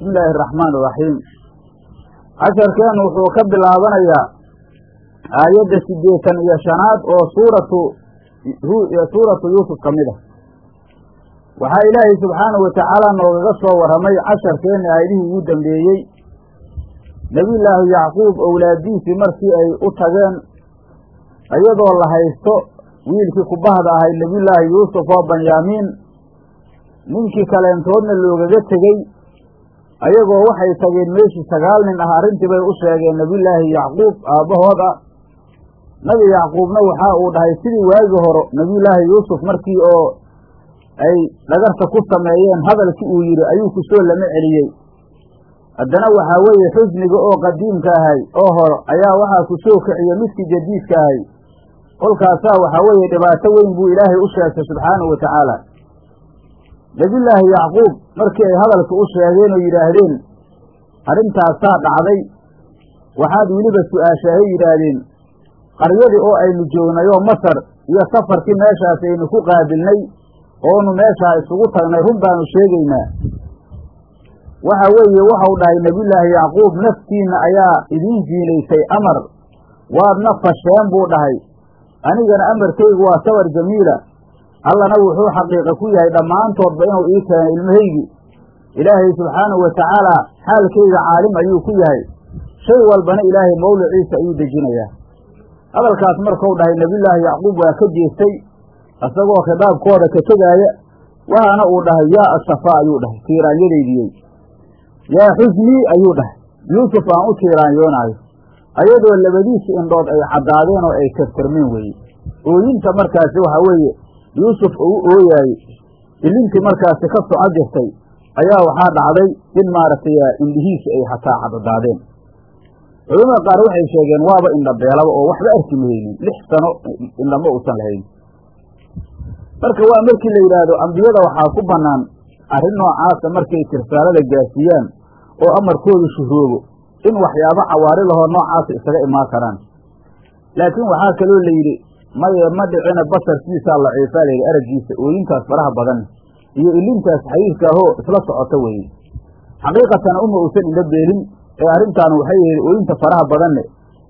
bismi illaahi araxmaan iraxiim casharkeennu wuxuu ka bilaabanayaa aayadda siddeetan iyo shanaad oo suuratu suuratu yuusuf ka mid ah. Waxaa ilaahay subxaanahu watacaala noogaga soo warramay casharkeenna aayadihii ugu dambeeyey. Nebiyullaahi yacquub owlaadiisii markii ay u tageen iyadoo la haysto wiilkii kubahda ahay nebiyullaahi yuusuf oo banyaamiin ninkii kaleentoodna loogaga tegey ayagoo waxay tageen meeshii sagaal nin ah arrintii bay u sheegeen nebiyullaahi yacquub aabbahood ah nebi yacquubna waxaa uu dhahay sidii waagii hore nebiyullaahi yuusuf markii oo ay dhagarta ku sameeyeen hadalkii uu yidhi ayuu ku soo lama celiyey. Haddana waxaa weeye xusniga oo qadiimka ahay oo hore ayaa waxaa ku soo kiciye midkii jadiidka ahay. Kolkaasaa waxaa weeye dhibaato weyn buu ilaahay u sheegtay subxaanahu wa tacaala nebiyullaahi yacquub markii ay hadalka u sheegeen oo yidhaahdeen arrintaasaa dhacday. Waxaad weliba su'aashaahay yidhaahdeen qaryadii oo aynu joognay oo masar iyo safarkii meeshaas aynu ku qaabilnay oonu meeshaa isugu tagnay run baanu sheegaynaa. Waxa weeye waxau dhahay nebiyullaahi yacquub naftiinna ayaa idiin jiinaysay amar waadna fasheen buu dhahay. Anigana amarkaygu waa sabar jamiila allana wuxuu xaqiiqa ku yahay dhammaantoodba inuu ii keenay ilmahaygii ilaahay subxaanahu wa tacaala xaalkayga caalim ayuu ku yahay. Shay walbana ilaahay mawliciisa ayuu dejinayaa. Hadalkaas markuu dhahay nebiyullaahi yacquub waa ka jeestay isagoo khidaabkooda ka tegaaya waxaana uu dhahay yaa asafaa ayuu dhahay tiiraanyadaydiyey yaa xusnii ayuu dhahay yuusuf aan u tiiraanyoonaayo ayadoo labadiisi indhood ay caddaadeen oo ay tirtirmeen weeye ooyinta markaasi waxaa weeye yuusuf uu ooyaayey ilintii markaasi ka soco jirtay ayaa waxaa dhacday in maaragtay indhihiisi ay hataa cadadaadeen culamada qaar waxay sheegeen waaba indhabeelaba oo waxba arki mahaynin lix sano indhama uusan lahayn. Marka waa markii la yidhaahdo ambiyada waxaa ku bannaan arrin noocaasa markay tirsaalada gaarsiiyaan oo amarkoodu shuhroobo in waxyaabo cawaari lahoo noocaasa isaga imaan karaan. Laakiin waxaa kaloo la yidhi maye ma dhicina basarkiisaa laciifaa layidhi araggiisa ooyintaas faraha badan iyo ilintaas xayiirka ahoo isla socota weeye. Xaqiiqatan uma uusan indho beelin ee arrintaan waxay yihi ooyinta faraha badanne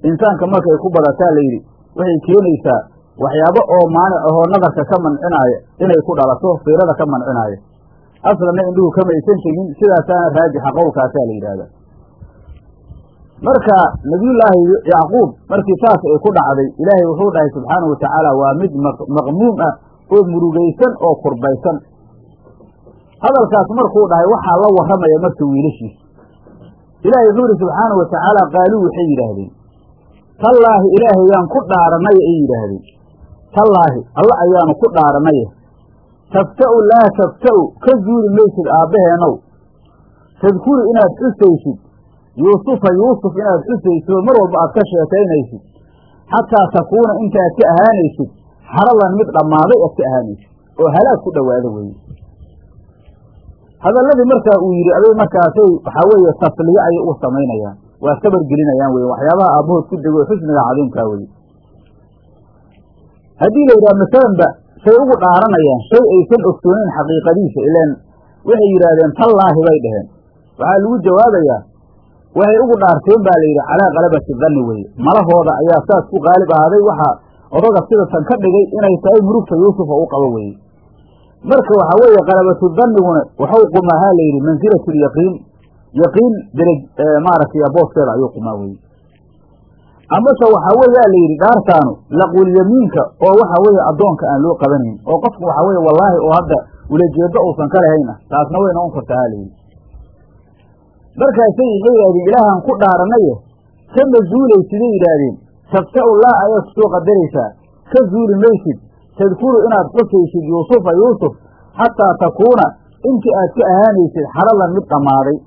insaanka markay ku badataa layidhi waxay keenaysaa waxyaabo oo maanic ahoo nadarka ka mancinaaya inay ku dhalato fiirada ka mancinaaya. Aslanna indhuhu kamaysan tegin sidaasaana raajixa qowlkaasaa la yidhaahdaa marka nebiyullaahi yacquub markii saas ay ku dhacday ilaahay wuxuu dhahay subxaanahu watacaala waa mid maqmuum ah oo murugaysan oo kurbaysan hadalkaas markuu dhahay waxaa la warramaya marka wiilashiisa ilaahay wuxuu yihi subxaanahu watacaala qaaluu waxay yidhaahdeen. Tallaahi ilaahayaan ku dhaaranaya ay yidhaahdeen. Tallaahi alla ayaanu ku dhaaranaya tafta'u laa tafta'u ka zuuli maysid aabbaheenow tadkuru inaad xusaysid yuusufa yuusuf inaad xusaysid oo mar walba aad ka sheekaynaysid. Xataa takuuna intaad ka ahaanaysid haradan mid dhammaaday aad ka ahaanaysid oo halaag ku dhowaada weeye hadalladii markaa uu yidhi aday markaasay waxaa weeye tasliye ayay u samaynayaan. Waa sabar gelinayaan weye waxyaabaha aabbahood ku dego xusniga cadiimkaa weye haddii la yidhaha masalanba say ugu dhaaranayaan shay aysan ogsooneyn xaqiiqadiisa ilaan waxay yidhaahdeen tallaahi bay dhaheen. Waxaa lagu jawaabayaa waxay ugu dhaarteen baa la yidhi calaa qalabati danni weye malahooda ayaa saas ku qaalib ahaaday waxaa odaga sidatan ka dhigay inay tahay murugta yuusufa u qabo weye marka waxaa weeye qalabatu danniguna waxau qumahaa la yidhi mansilatu lyaqiin yaqiin deraj maaragtay booskeeda ayuu qumaa weye amase waxaa weeyaa la yidhi dhaartaanu laqulyamiinka oo waxaa weeye addoonka aan loo qabanayn. Oo qofku waxaa weye wallaahi oo hadda ulajeedo uusan ka lahayn ah taasna way noqon kartaa la yidhi markaasay waxay yidhahdeen ilaahaan ku dhaaranaye kama zuulay siday yidhaahdeen tafta'u laa ayaad ku soo qadaraysaa ka zuuli maysid. Tadkuru inaad xusaysid yuusufa yuusuf xataa takuuna. Intii aad ka ahaanaysid xaradan mid dhammaaday.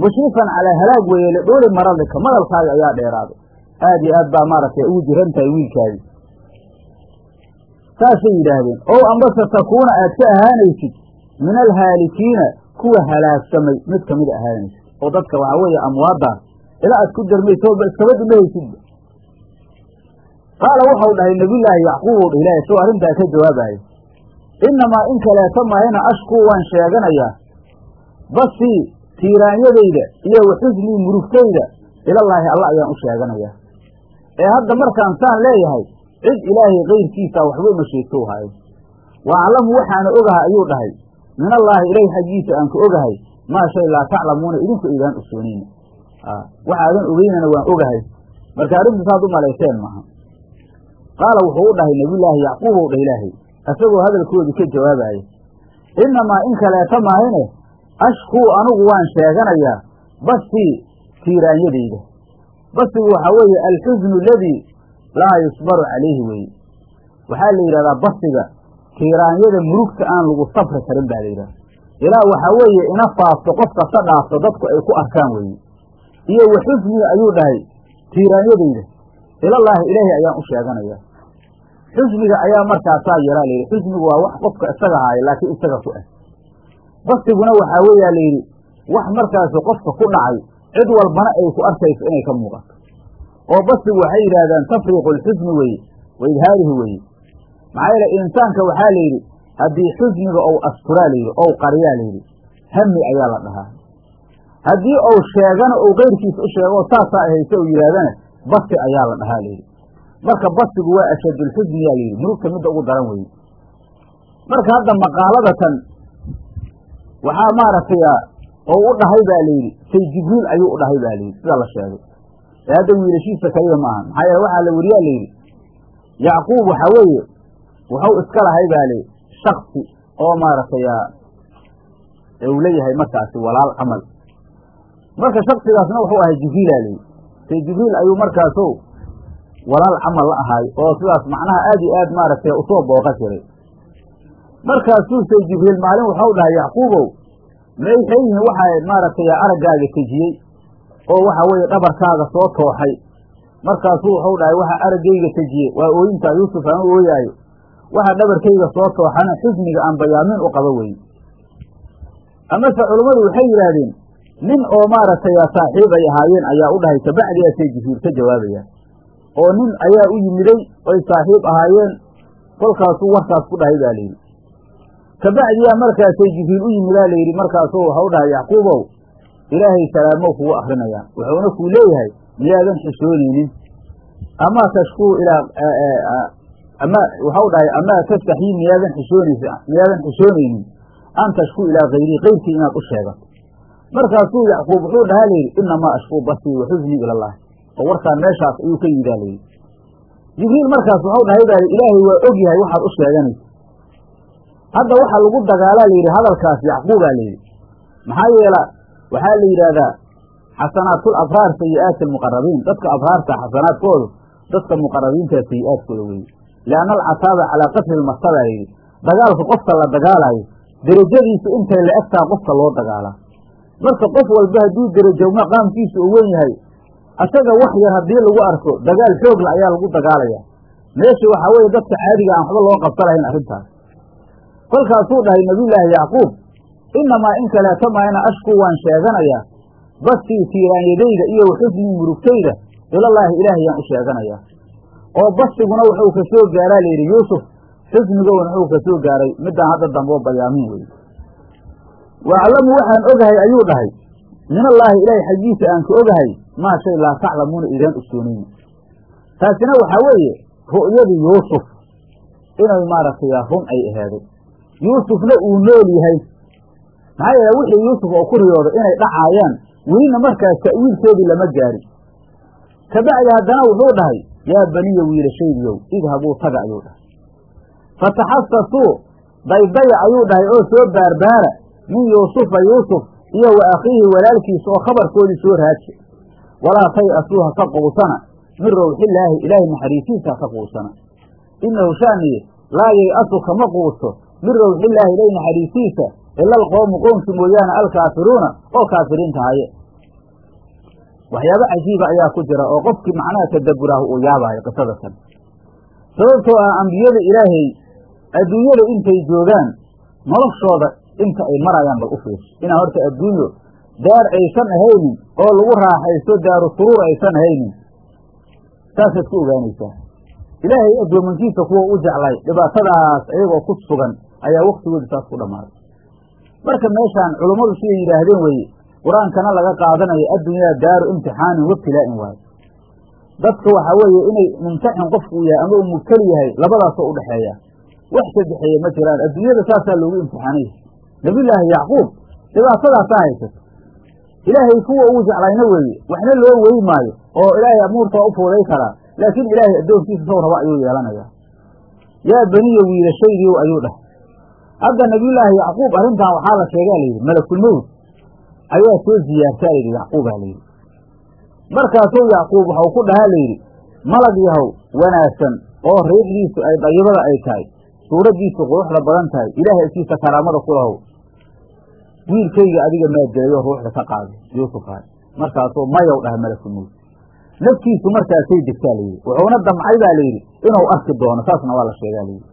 Mushrifan calaa halaag weeye lidhuuli maradika madalkaaga ayaa dheeraaday. Aad iyo aad baa maaragtay ugu jiran tahay wiilkaadii saasay yidhaahdeen ow ambase takuuna aad ka ahaanaysid min alhaalikiina kuwa halaagsamay mid ka mid ahaanaysid oo dadka waxaa weeye amwaaddaas ilaa aad ku darmayso ba iskaba dhimahaysidba qaala waxau dhahay nebiyullaahi yacquub u dhah soo arrintaa ka jawaabaayo innamaa in kaleeto mahayna ashkuu waan sheeganayaa basii tiiraanyadayda iyo wa xusnii murugtayda ilallaahi alla ayaan u sheeganayaa ee hadda markaan saan leeyahay cid ilaahay kayrkiisa waxba uma sheegto haayo wa aclamu waxaana ogahay ayuu dhahay min allaahi ilayh xaggiisa aan ka ogahay maa shay laa taclamuuna idinku idaan osoonayna waxaadan ogeynana waan ogahay. Marka arrintu saad u malayseen maaha. Qaala wuxuu u dhahay nebiyullaahi yacquub ou dhah ilaahay isagoo hadalkoodii ka jawaabaaya innamaa in kaleeta maahine ashkuu anugu waan sheeganayaa basii tiiraanyadayda basigu waxaa weeye alxusnu aladii laa yusbaru calayhi weeye waxaa la yidhahdaa basiga tiiraanyada murugta aan lagu safri karin baa la yidhahda ilaa waxaa weeye ina faafto qofka ka dhaafto dadku ay ku arkaan weeye. Iyo wa xusniga ayuu dhahay. Tiiraanyadayda ilallaahi ilaahay ayaan u sheeganayaa. Xusniga ayaa markaasaa yeelaa layidhi xusnigu waa wax qofka isaga haaya laakiin isaga ku ah. Basiguna waxaa weeyaa layidhi wax markaasi qofka ku dhacay cid walbana ay ku arkayso inay ka muuqato. Oo basigu waxay yidhaahdaan tafriiqu lxusni weeye wa idhaarihi weeye maxaa yeele insaanka waxaa la yidhi haddii xusniga ou asturaa layidhi ou qariyaa layidhi hami ayaa la dhahaa. Haddii ou sheegana ou keyrkiisa u sheego saasaa ahayse ou yidhahdana basi ayaa la dhahaa layidhi marka basigu waa ashadulxusni yaa layidhi murugta midda ugu daran weeye. Marka hadda maqaaladatan waxaa maaragtay oo u dhahay baa layidhi say jibriil ayuu u dhahay baa layidhi sida la sheegay. Ee hadda wiilashiisa kaliya maaha maxaa yeele waxaa la weriyaa layidhi yacquub waxaa weeye wuxuu iska lahay baa layidhi shaksi oo maaragtay uu leeyahay markaasi walaal camal. Marka shaksigaasna wuxuu ahay jibriila layidhi say jibriil ayuu markaaso walaal camal la ahaay oo sidaas macnaha aad iyo aad maaragtay u soo booqa jiray. Markaasuu say jibriil maalin waxau dhahay yacquubow maxay yihiin waxaa maaragtay araggaaga tejiyey oo waxa weeye dhabarkaaga soo tooxay markaasuu wuxuu dhahay waxa araggayga tejiyey waa ooyintaa yuusuf aan u ooyaayo waxa dhabarkayga soo tooxana xusniga aan bayaamin u qabo weye amase culummadu waxay yidhaahdeen nin oo maaragtay saaxiib ay ahaayeen ayaa u dhahay kabacdiyaasay jibriil ka jawaabayaan oo nin ayaa u yimiday oy saaxiib ahaayeen kolkaasuu warkaas ku dhahay baa layidhi kabacdiyaa markaasay jibriil u yimidaa layidhi markaasuu waxau dhahay yacquubow ilaahay salaamow kugu akrinayaa wuxuuna kuu leeyahay miyaadan xishoonaynin amaa tashkuu ilaa ama waxau dhahay amaa tastaxyii miyaadan xishoonaysa miyaadan xishoonaynin an tashkuu ilaa kayrii kayrkii inaad u sheegato markaasuu yacquub wuxuu dhahaa layidhi inamaa ashkuu basii wa xusnii ilallahi oo warkaan meeshaas ayuu ka yidaa layidhi jibriil markaas waxau dhahay baa ilaahay waa og yahay waxaad u sheeganaysa hadda waxaa lagu dagaalaa layidhi hadalkaas yacquubaa layidhi maxaa yeela waxaa la yidhaahdaa xasanaatul abraar sayi'aati almuqarabiin dadka abraarta xasanaadkoodu dadka muqarabiinta sayi-aadkooda weeye lianna alcataaba calaa qatli lmasabaa layidhi dagaalka qofka la dagaalaayo derajadiisu intay la egtaa qofka loo dagaalaa marka qof walba hadduu derajo maqaamkiisu u wen yahay asaga wax yar haddii lagu arko dagaal xoogla ayaa lagu dagaalaya meesha waxaa weeye dadka caadiga aan waxba loo qabsa lahayn arrintaas kolkaasuu dhahay nabiyullaahi yacquub innamaa in kaleeta maayna ashku waan sheeganayaa basii tiiraanyadayda iyo waxusnii murugtayda ilallaahi ilaahayaan u sheeganayaa oo basiguna wuxuu ka soo gaaraa layidhi yuusuf xusnigowna wuxuu ka soo gaaray. Middaan hadda dambe oo bayaamin weye waaclamu waxaan ogahay ayuu dhahay. Minallaahi ilaahay xaggiisa aan ka ogahay maa shay laa taclamuuna idaan ogsoonayna taasina waxaa weeye ru'yadii yuusuf inay maaragtay run ay ahaaday yuusufna uu nool yahay. Maxaa yeele wixii yuusuf oo ku riyooday inay dhacaayaan welina markaas ta'wiilkoodii lama gaarin. Kabacdi haddana wuxuu dhahay yaa baniya wiilashaydiyow idhabuu taga ayuu dhahay fataxasasuu daydaya ayuu dhahay oo soo baarbaara min yuusufa yuusuf iyo wa akhiihi walaalkiisa oo khabarkoodii soo raaji walaa tay-asuu ha ka quusana min rawxillaahi ilaahay naxariisiisa ha ka quusana innahu shaaniye laa yay-asu kama quusto min rawxillaahi ilaahay naxariisiisa ila alqoomu qoomki mooyaane alkaafiruuna oo kaafiriinta haye waxyaabo cajiiba ayaa ku jira oo qofkii macnaha tadaburaahu uu yaabayo qisadatan sababtoo ah ambiyada ilaahay adduunyada intay joogaan noloshooda inta ay marayaan bal u fiirso inaan horta adduunyo daar aysan ahaynin oo lagu raaxaysto daaru suruur aysan ahaynin. Saasaad ku ogaanaysaa. Ilaahay addoomankiisa kuwa u jeclay dhibaatadaas ayagoo ku sugan ayaa waktigooda saas ku dhammaaday marka meeshaan culummadu siday yidhaahdeen weeye qur'aankana laga qaadanayo addunyaa daaru imtixaanin wabtilaa'in waayo. Dadka waxaa weeye inay mumtaxin qofku uu yahay ama uu mubtali yahay labadaasoo udhexeeya wax sadexeeye ma jiraan adduunyada saasaa loogu imtixaanaya nabiyullaahi yacquub dhibaatadaasaa haysato. Ilaahay kuwa ugu jeclayna weeye waxna loo wey maayo oo ilaahay amuurta waa u fuuday karaa laakiin ilaahay addoonkiisa sow raba ayuu yeelanayaa. Yaa beniya wiilashaydiiw ayuu dhahay. Hadda nabiyullaahi yacquub arrintan waxaa la sheegaa layidhi malakulmowd ayaa soo ziyaartaa layidhi yacquubaa layidhi. Markaasuu yacquub waxau ku dhahaa layidhi malag yahow wanaagsan oo riixdiisu ay dayibada ay tahay suuraddiisu quruxda badan tahay ilaahay agtiisa karaamada ku lahow wiilkayga adiga maa dilayoo ruuxda ka qaaday yuusufa markaasuu mayow dhaha malakulmowd naftiisu markaasay degtaa layidhi. Wuxuuna damcay baa layidhi inuu arki doono saasna waa la sheegaa layidhi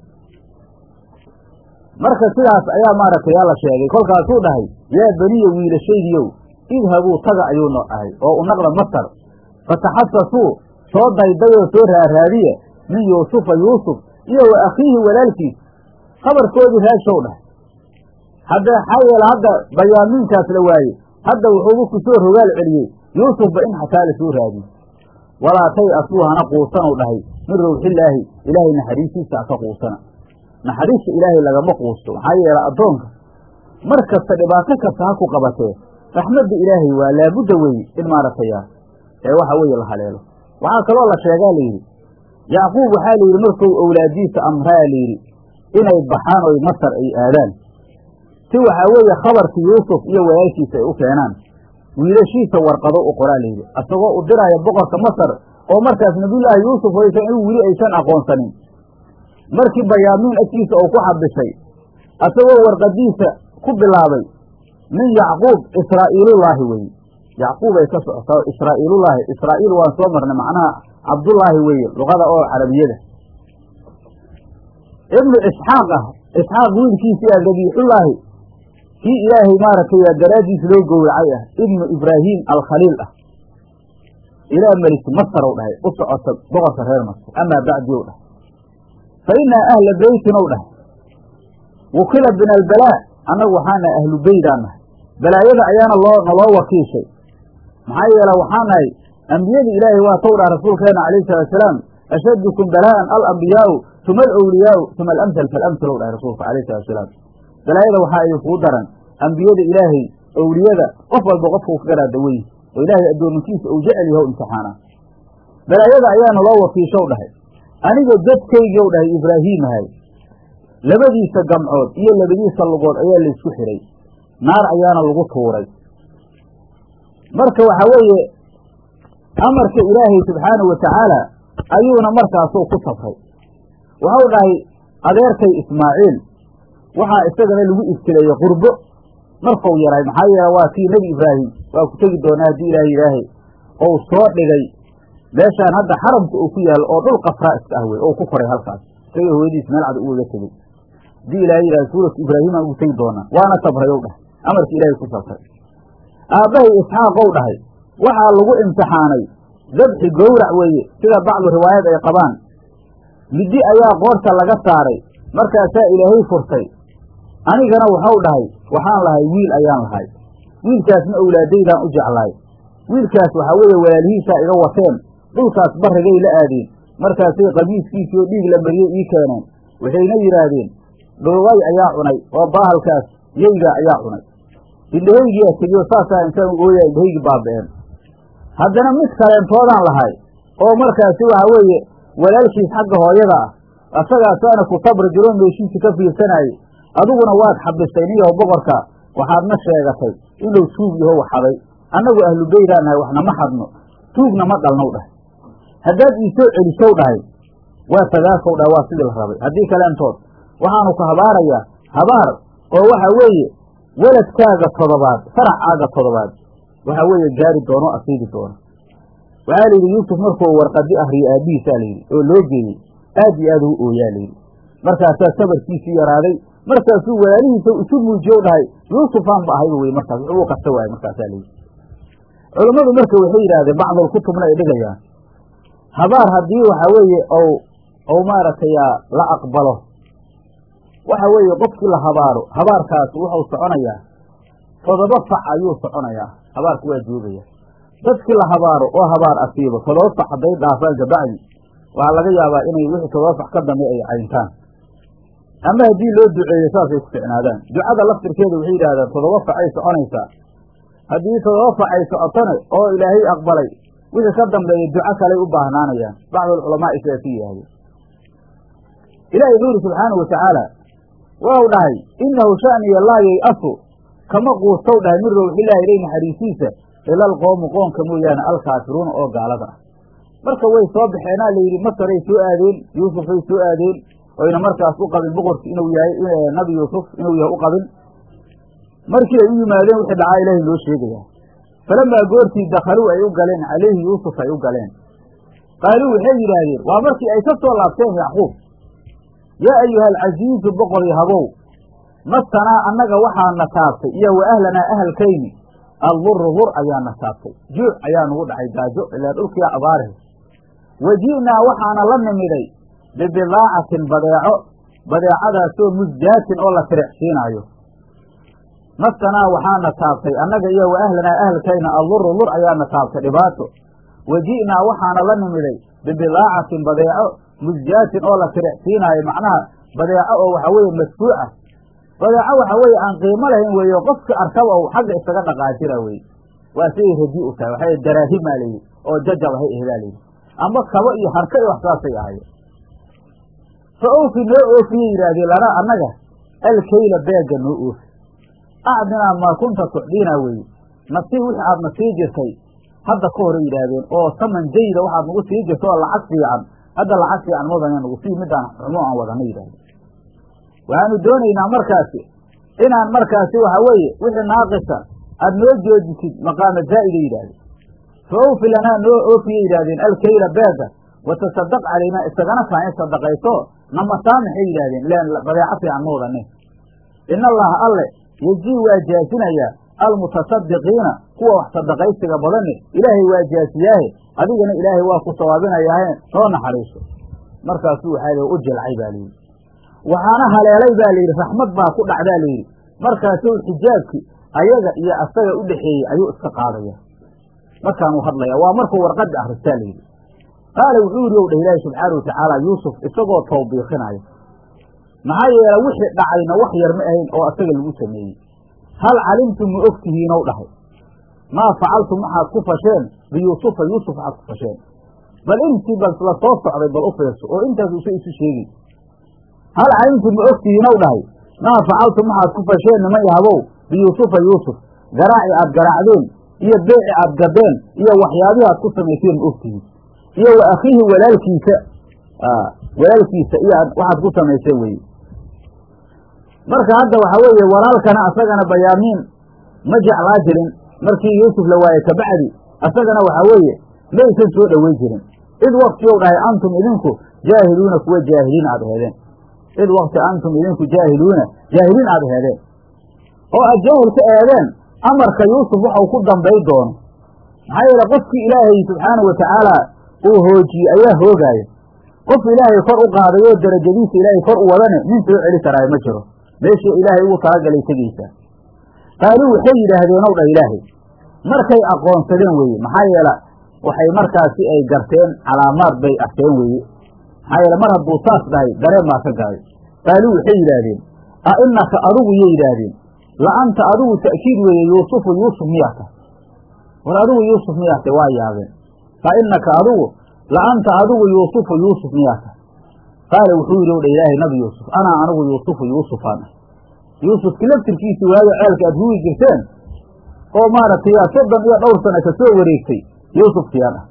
marka sidaas ayaa maaragtay yaa la sheegay. Kolkaasuu dhahay yaa beniya wiilashaydiyow idhabuu taga ayuuna ahay oo u naqda masar. Fataxasasuu soo daydayoo soo raaraadiya min yuusufa yuusuf iyo wa akhiihi walaalkiis. Khabarkoodii raagshow dhahay. Hadda maxaa yeele hadda bayaamiinkaas la waaye hadda wuxuubu ku soo rogaal celiyey yuusufba in xataa la soo raadiyo walaa tay asuu hana quusanuu dhahay. Min rawxillaahi ilaahay naxariistiisa haka quusana naxariista ilaahay lagama quusto. Maxaa yeele addoonka mar kasta dhibaato kasta ha ku qabatee raxmadda ilaahay waa laabudda weeye in maaragtaya ee waxa weeye la haleelo. Waxaa kaloo la sheegaa layidhi yacquub waxaa layidhi markuu owlaadiisa amraa layidhi inay baxaan oy masar ay aadaan. Si waxaa weeye khabarkii yuusuf iyo walaalkiisa ay u keenaan. Wiilashiisa warqado u qoraa layidhi asagoo u diraya boqorka masar oo markaas nabiyullaahi yuusuf waysan in weli aysan aqoonsanin markii bayaamiin agtiisa uu ku xabishay asagoo warqadiisa ku bilaabay min yacquub israa'iilullaahi weeye yacquub ay ka socotaa israa'iilullaahi israa'iil waan soo marnay macnaha cabdullaahi weeye luqada oo carabiyada ibnu isxaaq ah isxaaq wiilkiisii ah dabiixullaahi kii ilaahay maaragtay daraaddiis loo gowracay ah ibnu ibraahiim alkhaliil ah. Ilaa melik masar ou dhahay u socota boqorka reer masar amaa bacdi ou dhahay fa innaa ahla beytin ou dhahay wukila bina albalaa annagu waxaana ahlu beydaan nahay balaayada ayaana loo naloo wakiishay maxaa yeele waxaa nahay ambiyada ilaahay waa tow dhah rasuulkeena calayhi salaatusalaam ashaddukum balaa'an alambiyaau uma alowliyaau uma alamhal faalamhal ou dhahay rasuulka alayhi salatusalaam balaayada waxaa idinkugu daran ambiyada ilaahay owliyada qof walba qofkuu ka garaada oo ilaahay addoominkiisa uu jecel yaho imtixaana balaayada ayaana loo wakiishow dhahay aniga dadkaygiiw dhahay ibraahiim ahay. Labadiisa gamcood iyo labadiisa lugood ayaa laysku xiray. Naar ayaana lagu tuuray. Marka waxaa weeye amarka ilaahay subxaanahu wa tacaala ayuuna markaasuu ku safray. Waxau dhahay adeerkay ismaaciil waxaa isagana lagu ibtileeyey qurbo. Markuu yaray maxaa yeele waa kii nebi ibraahim. Waa ku tegi doonaa haddii ilaah yidhaahay ou soo dhigay meeshaan hadda xaramka uu ku yaallo oo dhul qafraa iska ah wey ou ku koray halkaas. Isaga hooyadiis meel cad ugaga tegey haddii ilaah yidhaha suuratu ibraahim aan ugu tegi doonaa. Waana sabray ou dhahay. Amarkii ilaahay ku sabray aabbahay isxaaqow dhahay waxaa lagu imtixaanay dabxi gowrac weeye sida bacdu riwaayad ay qabaan. Middi ayaa qoorta laga saaray markaasaa ilaahay furtay. Anigana waxau dhahay waxaan lahay wiil ayaan lahay. Wiilkaasna owlaadaydaan u jeclaay wiilkaas waxaa weeye walaalihiisaa iga wateen dhulkaas barrigay la aadeen markaasay qamiiskiisii oo dhiig la mariyey ii keeneen waxayna yidhaahdeen dhoobay ayaa cunay oo baahalkaas yeyga ayaa cunay. Indhahaygiyaa tegiyo saasaa intaan ooyaa indhahaygi baaba'een haddana mid kaleentoodaan lahay oo markaasi waxaa weeye walaalkiis xagga hooyada ah asagaasaana ku sabri jiroo meeshiisi ka fiirsanaaye adiguna waad xabistay nin yaho boqorka waxaadna sheegatay inuu tuug yaho waxaday. Annagu ahlu beydaan nahay waxna ma xadno tuugna ma dhalnow dhahay haddaad iisoo celisow dhahay waa sagaasow dhahay waa sidii la rabay. Haddii kaleentood waxaanu ka habaarayaa habaar oo waxa weeye weladkaaga todobaad faracaaga todobaad waxaa weeye gaari doono asiibi doono. Waxaa la yidhi yuusuf markuu warqadi ahriyo aabbihiisaa layidhi oo loo geeyey aad iyo aad ugu ooyaa layidhi markaasaa sabarkiisii yaraaday markaasuu walaalihiisa isu muujiye dhahay yuusufaan ba ahayba wey markaas wuxuu kasta waayey markaasaa layidhi culammadu marka waxay yidhahdeen bacdul kutubna ay dhigayaan habaar haddii waxaa weeye ou ou maaragtay la aqbalo. Waxa weeye qofkii la habaaro habaarkaas wuxuu soconayaa. Todoba fac ayuu soconayaa habaarku waa joogaya dadkii la habaaro oo habaar asiibo todoba fac hadday dhaafaan kabacdi waxaa laga yaabaa inay wixii todoba fac ka dambe ay cayntaan. Ama haddii loo duceeyo saasay ku ficnaadaan. Ducada laftirkeeda waxay yidhahdaan todoba fac ay soconaysaa. Haddii todoba fac ay socotone oo ilaahay aqbalay wixii ka dambeeya duco kaley u baahnaanayaan. Bacdulculamaa sidaas u yidhaahdeen ilahi wuxuu yidhi subxaanahu watacaala waxau dhahay inahu shaniya laa yay-asu kama quustow dhahay min rawxilaahi ilay naxariisiisa ila alqoomu qoonka mooyaane alkaafiruuna oo gaalada ah. Marka way soo baxeenaa layidhi masaray soo aadeen yuusufay soo aadeen oyna markaas u qabin boqorki inuu yahay nabi yuusuf inuu yahay u qabin. Markii ay u yimaadeen wixii dhacaa ilaahay loo sheegayaa falamaa goortii dakhaluu ay u galeen calayhi yuusuf ay u galeen qaaluu waxay yidhaahdeen waa markii ay ka soo laabteen yacquub yaa ayuha alcasiizu boqor yahabow mastanaa annaga waxaana taabtay iyo wa ahlanaa ahalkayni aldurru dur ayaana taabtay juuc ayaa nugu dhacay gaajo ilaa dhulkii abaarih wa ji'naa waxaana la nimiday bibidaacatin badeeco badeecadaasoo musjaatin oo la tiricsiinaayo mastanaa waxaana taabtay annaga iyo wa ahlanaa ahalkayna aldurru dur ayaana taabtay dhibaato. Wa ji'naa waxaana la nimiday bibidaacatin badeeco musjaatin oo la tiricsiinaayo macnaha badeeco oo waxa weeye madfuuca badeeco waxa weeye aan qiimo lahayn weeye qofka arkaba ou xagga isaga dhaqaajira weye waa siday u tahay waxay daraahimaa layidhi oo jajab ahay ehdaa layidhi amba kabo iyo harka iyo wax saasay ahaye fa oofi noo oofiyay yidhaahdeen lanaa annaga alkayla beegga noo oofi acdinaa maa kunta tucdiinaa weeye nasii wixii aad na sii jirtay hadda ka hore yidhaahdeen oo saman jayda waxaad nagu sii jirta oo lacag fiican hadda lacag fiican mudane nagu sii midaan xumo aan wadana yidhahdeen waxaanu doonaynaa markaasi inaan markaasi waxa weeye wixii naaqisa aad noo joojisid maqaama zaa'ida yidhahdeen fa lanaa noo oofiya yidhahdeen alkayla beega wa tasadaq calaynaa isagana kaa in sadaqayso nama saamaxay yidhahdeen len badeeco fiican ma in allaha alle yejii waa jaasinayaa almutasadiqiina kuwa wax sadaqaysiga badane ilaahay waa jaasiyaahe adigana ilaahay waa ku sawaabinayaahe noo naxariiso. Markaasuu waxaa u jilcay baa layidhi waxaana haleelay baa layidhi raxmad baa ku dhacdaa layidhi markaasuu xijaabkii ayaga iyo asaga u dhexeeyey ayuu iska qaadaya markaanuu hadlaya waa markuu warqadda akhristaa layidhi qaala wuxuu yidhi ow dheh ilaahi subxaana watacaala yuusuf isagoo tawbiikinaya maxaa yeele wixii dhacayna wax yar ma ahayn oo asaga lagu sameeyey. Hal calimtum ma og tihiinow dhahay? Maa facaltum waxaad ku fasheen? Biyuusufa yuusuf waxaad ku fasheen. Bal intii bal la soo socday bal u fiirso oo intaas usa isu sheegay. Hal calimtum ma og tihiinow dhahay? Maa facaltum waxaad ku fasheen niman yahabow biyuusufa yuusuf. Garaaci aad garaacdeen iyo beeci aad gadeen iyo waxyaabihii aad ku samayseen ma og tihiin. Iyo wa akhiihi walaalkiisa walaalkiisa iyo waxaad ku samayseen weye marka hadda waxa weeye walaalkana asagana bayaamiin ma jeclaa jirin. Markii yuusuf la waayey kabacdi asagana waxa weeye maysan soo dhowey jirin. Id wakti ou dhahay antum idinku jaahiluuna kuwa jaahiliin aad aheedeen id wakti antum idinku jaahiluuna jaahiliin aad aheedeen oo aad jaahil ka eedeen amarka yuusuf waxau ku dambay doono. Maxaa yeele qofkii ilaahay subxaanau watacaala uu hoojiyey ayaa hoogaaya qof ilaahay kor u qaaday oo darajadiisa ilaahay kor u wadane nin soo celi karaayo ma jiro meeshii ilaahay ugu talagalay tegeysaa qaaluu waxay yidhaahdeen ow dhah ilaahay markay aqoonsadeen weeye maxaa yeele waxay markaasi ay garteen calaamaad bay arkeen weeye maxaa yeele mar hadduu saas dhahay dareen baa ka galay qaaluu waxay yidhaahdeen a inaka adigu yay yidhaahdeen la anta adigu ta'kiid weeye yuusufu yuusuf miyaa tahay? War adigu yuusuf miyaa tahay waa yaabeen. Fa inaka adigu la anta adigu yuusufu yuusuf miyaa tahay qaala wuxuu yidhi dha ilaahay nabi yuusuf anaa anigu yuusufu yuusufaan ah yuusufki laftirkiisii waaga ceelka aad hugi jirteen? Oo maaragtay yaa soddon iyo dhowr sana ka soo wareegtay yuusufkiyaan ah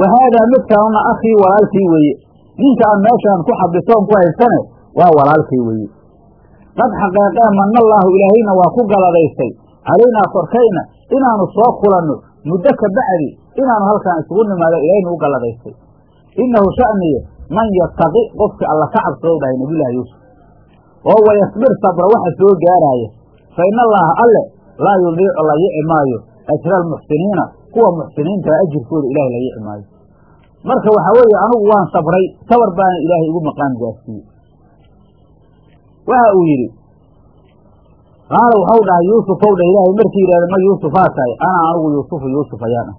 wa haadaa midkaanuna akhii walaalkii weeye. Ninka aan meeshaan ku xabitoon ku haysane waa walaalkay weeye. Qad xaqeeqee manallaahu ilaahayna waa ku galadaystay calaynaa korkayna inaanu soo kulanno muddo ka bacdi inaanu halkaan isugu nimaado ilaahayna u galladaystay innahu sha'niye man yattaqi qofkii alla ka cabsado dhahay nabiyullaahi yuusuf. Oo wayasbir sabra waxa soo gaaraaya fa ina allaaha alle laa yudiicu la yici maayo ajra almuxsiniina kuwa muxsiniintaa ajirkooda ilahay la yici maayo marka waxaa weeye anigu waan sabray sabar baana ilaahay igu maqaan gaarsiiyey waxa uu yidhi qaala waxau dhahay yuusufow dha ilaahay markii yidhahda mag yuusufaa tahay? Ana anugu yuusufu yuusuf ayaan ah.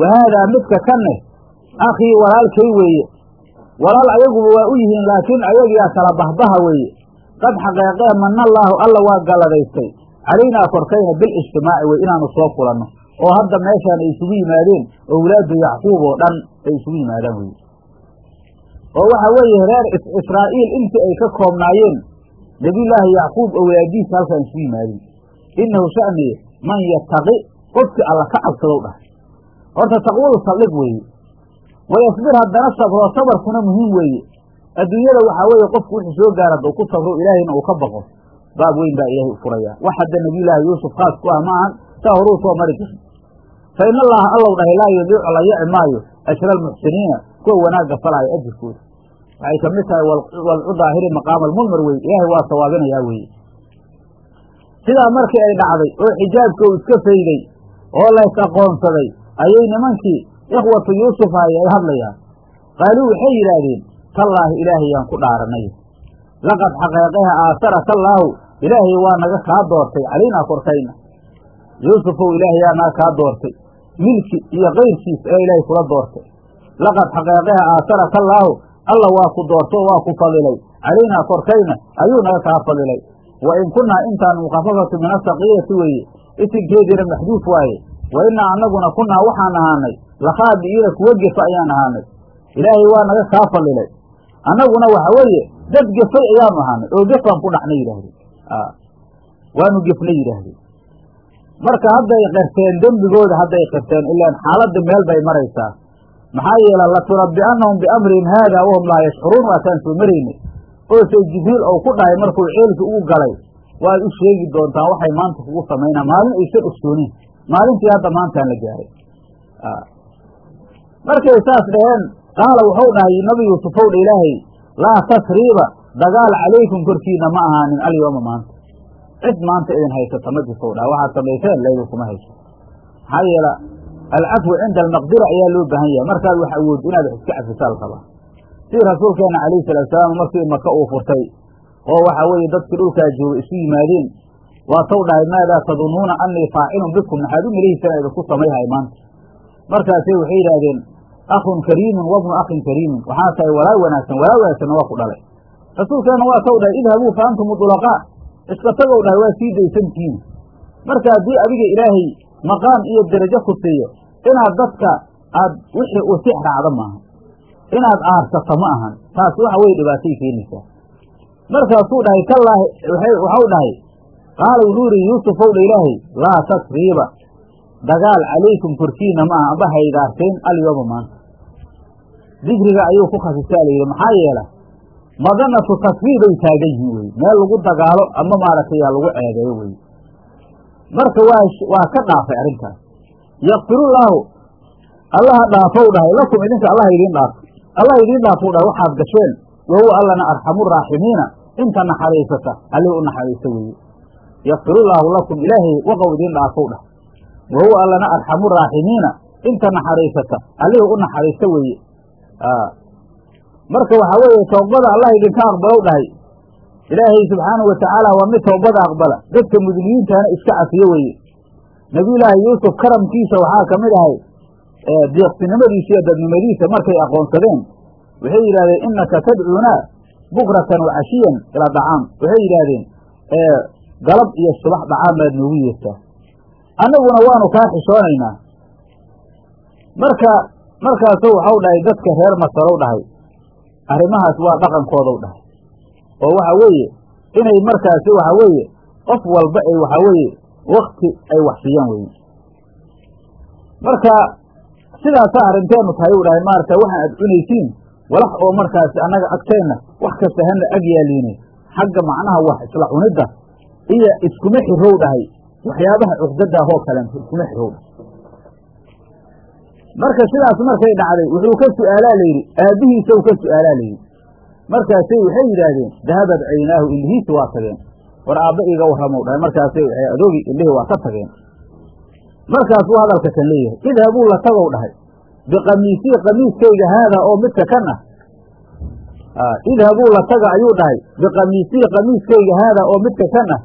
Wa haadaa midka kanne akhii walaalkay weeye walaal ayaguba waa u yihiin laakiin ayagiyaa kala bahbaha weeye. Qad xaqeeqee manna allaahu alla waa galladaystay calaynaa korkayna bilijtimaaci wey inaanu soo kulanno oo hadda meeshaan ay isugu yimaadeen owlaadu yacquub oo dhan ay isugu yimaadaan weye oo waxa weeye reer israa'iil intii ay ka koobnaayeen nebiyullaahi yacquub owlaadiisa halkaan isugu yimaadeen. Innahu sha'niye man yattaqi qofkii alla ka cabsadow dhahay horta taqwadu saldhig weeye wayasbir haddana sabro sabarkuna muhiim weeye. Adduunyada waxaa weeye qofku wuxuu soo gaara hadduu ku sabro ilaahayna uu ka baqo baab weyn baa ilaahay u furayaa. Wax hadda nebiyullaahi yuusuf khaas ku ah maahan saa horuu soo mari jirin fa in allaha allow dhahay laa yudiicu la yaci maayo ajra almuxsiniina kuwa wanaagga falaayo ajirkooda. Waxay ka mid tahay walcu daahiri almudmar weye ilaahay waa sawaabinayaa weeye. Sidaa markii ay dhacday oo xijaabka uu iska fayday oo lays aqoonsaday ayay nimankii ikhwatu yuusuf ay ay hadlayaan. Qaaluu waxay yidhaahdeen tallaahi ilaahayaan ku dhaaranay. Laqad xaqeeqeha aasaraka allaahu. Ilaahay waa naga kaa doortay calaynaa korkayna. Yuusufow ilaahayaa naga kaa doortay. Milki iyo kayrkiis ee ilaahay kula doortay. Laqad xaqeeqeha aasaraka allaahu. Alla waa ku doorto waa ku fadilay. Calaynaa korkayna ayuu naga kaa fadilay. Wa in kunnaa intaan mukhafafatu min asaqiirati weeye. Isinkeediina maxduuf waaye? Wa innaa annaguna kunnaa waxaan ahaanay lakhaadi'iina kuwa gefa ayaan ahaanay. Ilaahay waa naga kaa fadilay annaguna waxa weeye dad gefay ayaanu ahaanay oo gefaan ku dhacna yidhaahdeen waanu gefna yidhaahdeen marka hadday qirteen dembigooda hadday qirteen ilaan xaaladda meel bay maraysaa. Maxaa yeele latunabbi'annahum biamrihim haada wahum laa yashcuruun waataan soo maraynay oo say jibriil ou ku dhahay markuu ceelkii ugu galay waad u sheegi doontaan waxay maanta kugu samaynaa maalin aysan ogsoonin maalintii hadda maantaan la gaaray markay saas dhaheen qaala wuxuu dhahay nabi yuusufow dha ilaahay laa tasriiba dagaal calaykum korkiina ma ahaanin alyooma maanta. Cid maanta idin haysata ma jirtow dhaha waxaad samayseen laydinkuma hayso maxaa yeele alcafwu cinda almaqdira ayaa loo baahan yahay. Markaad wax awood inaad wax iska cafisaa la rabaa sidii rasuulkeena calayhi salaatusalaam markii maka uu furtay oo waxa weeye dadkii dhulkaa jooga isu yimaadeen waataw dhahay maadaa tadunnuuna annii faacilun bikum. Maxaad u melihiisana idinku samayhay maanta markaasay waxay yidhaahdeen akhun kariimun wabnu akhin kariimin waxaa tahay walaal wanaagsan walaal wanaagsanna waa ku dhalay. Rasuulkeenna waa taw dhahay idhabuu fa antum udulaqaa iska tagow dhahay waa sii daysantihiin marka haddii adiga ilaahay maqaam iyo derajo ku siiyo inaad dadka aad wixii u six raacda maaha. Inaad aarsato ma ahan taas waxa weye dhibaatay keenaysaa. Markaasuu dhahay tallaahi waxau dhahay qaala wuxuu yidhi yuusufow dha ilaahay laa tasriiba dagaal calaykum korkiina ma aha amba haydaarteen alyooma maanta dikriga ayuu ku khasisaa layidhi maxaa yeela madanatu tasriibay taagan yihiin weye meel lagu dagaalo ama maaragtay yaa lagu ceedeeyo weye marka waa waa ka dhaafay arrintaas. Yakfirullaahu allaha dhaafow dhahay lakum idinka allah idiin dhaafo allah idiin dhaafou dhahay waxaad gasheen wahuwa allana arxamu raaximiina inta naxariisata allihii u naxariista weeye yakfirullaahu lakum ilaahay waqow idiin dhaafow dhahay wahuwa allana arxamu raaximiina inta naxariisata allihii u naxariista weeye marka waxaa weeye toobada allah idinka aqbalow dhahay ilaahay subxaanahu watacaala waa mid toobada aqbala dadka mudniyiintana iska cafiyo weeye nabiyullaahi yuusuf karamkiisa waxaa ka mid ahay deeqsinimadiisa iyo dadnimadiisa markay aqoonsadeen waxay yidhahdeen innaka tadcuuna bukratan wa cashiyan ilaa dacaam waxay yidhaahdeen galab iyo subax dhacaam baad noogu yeertaa annaguna waanu kaa xishoonaynaa marka markaasuu waxau dhahay dadka reer masarow dhahay. Arrimahaas waa dhaqankoodaw dhahay. Oo waxa weeye inay markaasi waxa weeye qof walba ay waxa weeye wakti ay wax siiyaan weye marka sidaasaa arrinteennu tahay u dhahay maarata waxaan ad cunaysiin walax oo markaasi annaga agteenna wax kasta hana ag yaaliine. Xagga macnaha wax isla cunidda iyo iskuma xirow dhahay waxyaabaha cuqdadaahoo kalen iskuma xirow dhahay marka sidaas markay dhacday wuxuu ka su'aalaa layidhi aabbihiisa u ka su'aalaa layidhi markaasay waxay yidhaahdeen dahabad caynaahu indhihiisi waa tageen. War aabba iiga warramow dhahay markaasay waxay adoogi indhihii waa ka tageen. Markaasuu hadalka kan leeyahay idhabuu la tagow dhahay. Biqamiisii qamiiskayga haadaa oo midka kan ah. Idhabuu la taga ayuu dhahay. Biqamiisii qamiiskayga haada oo midka kan ah.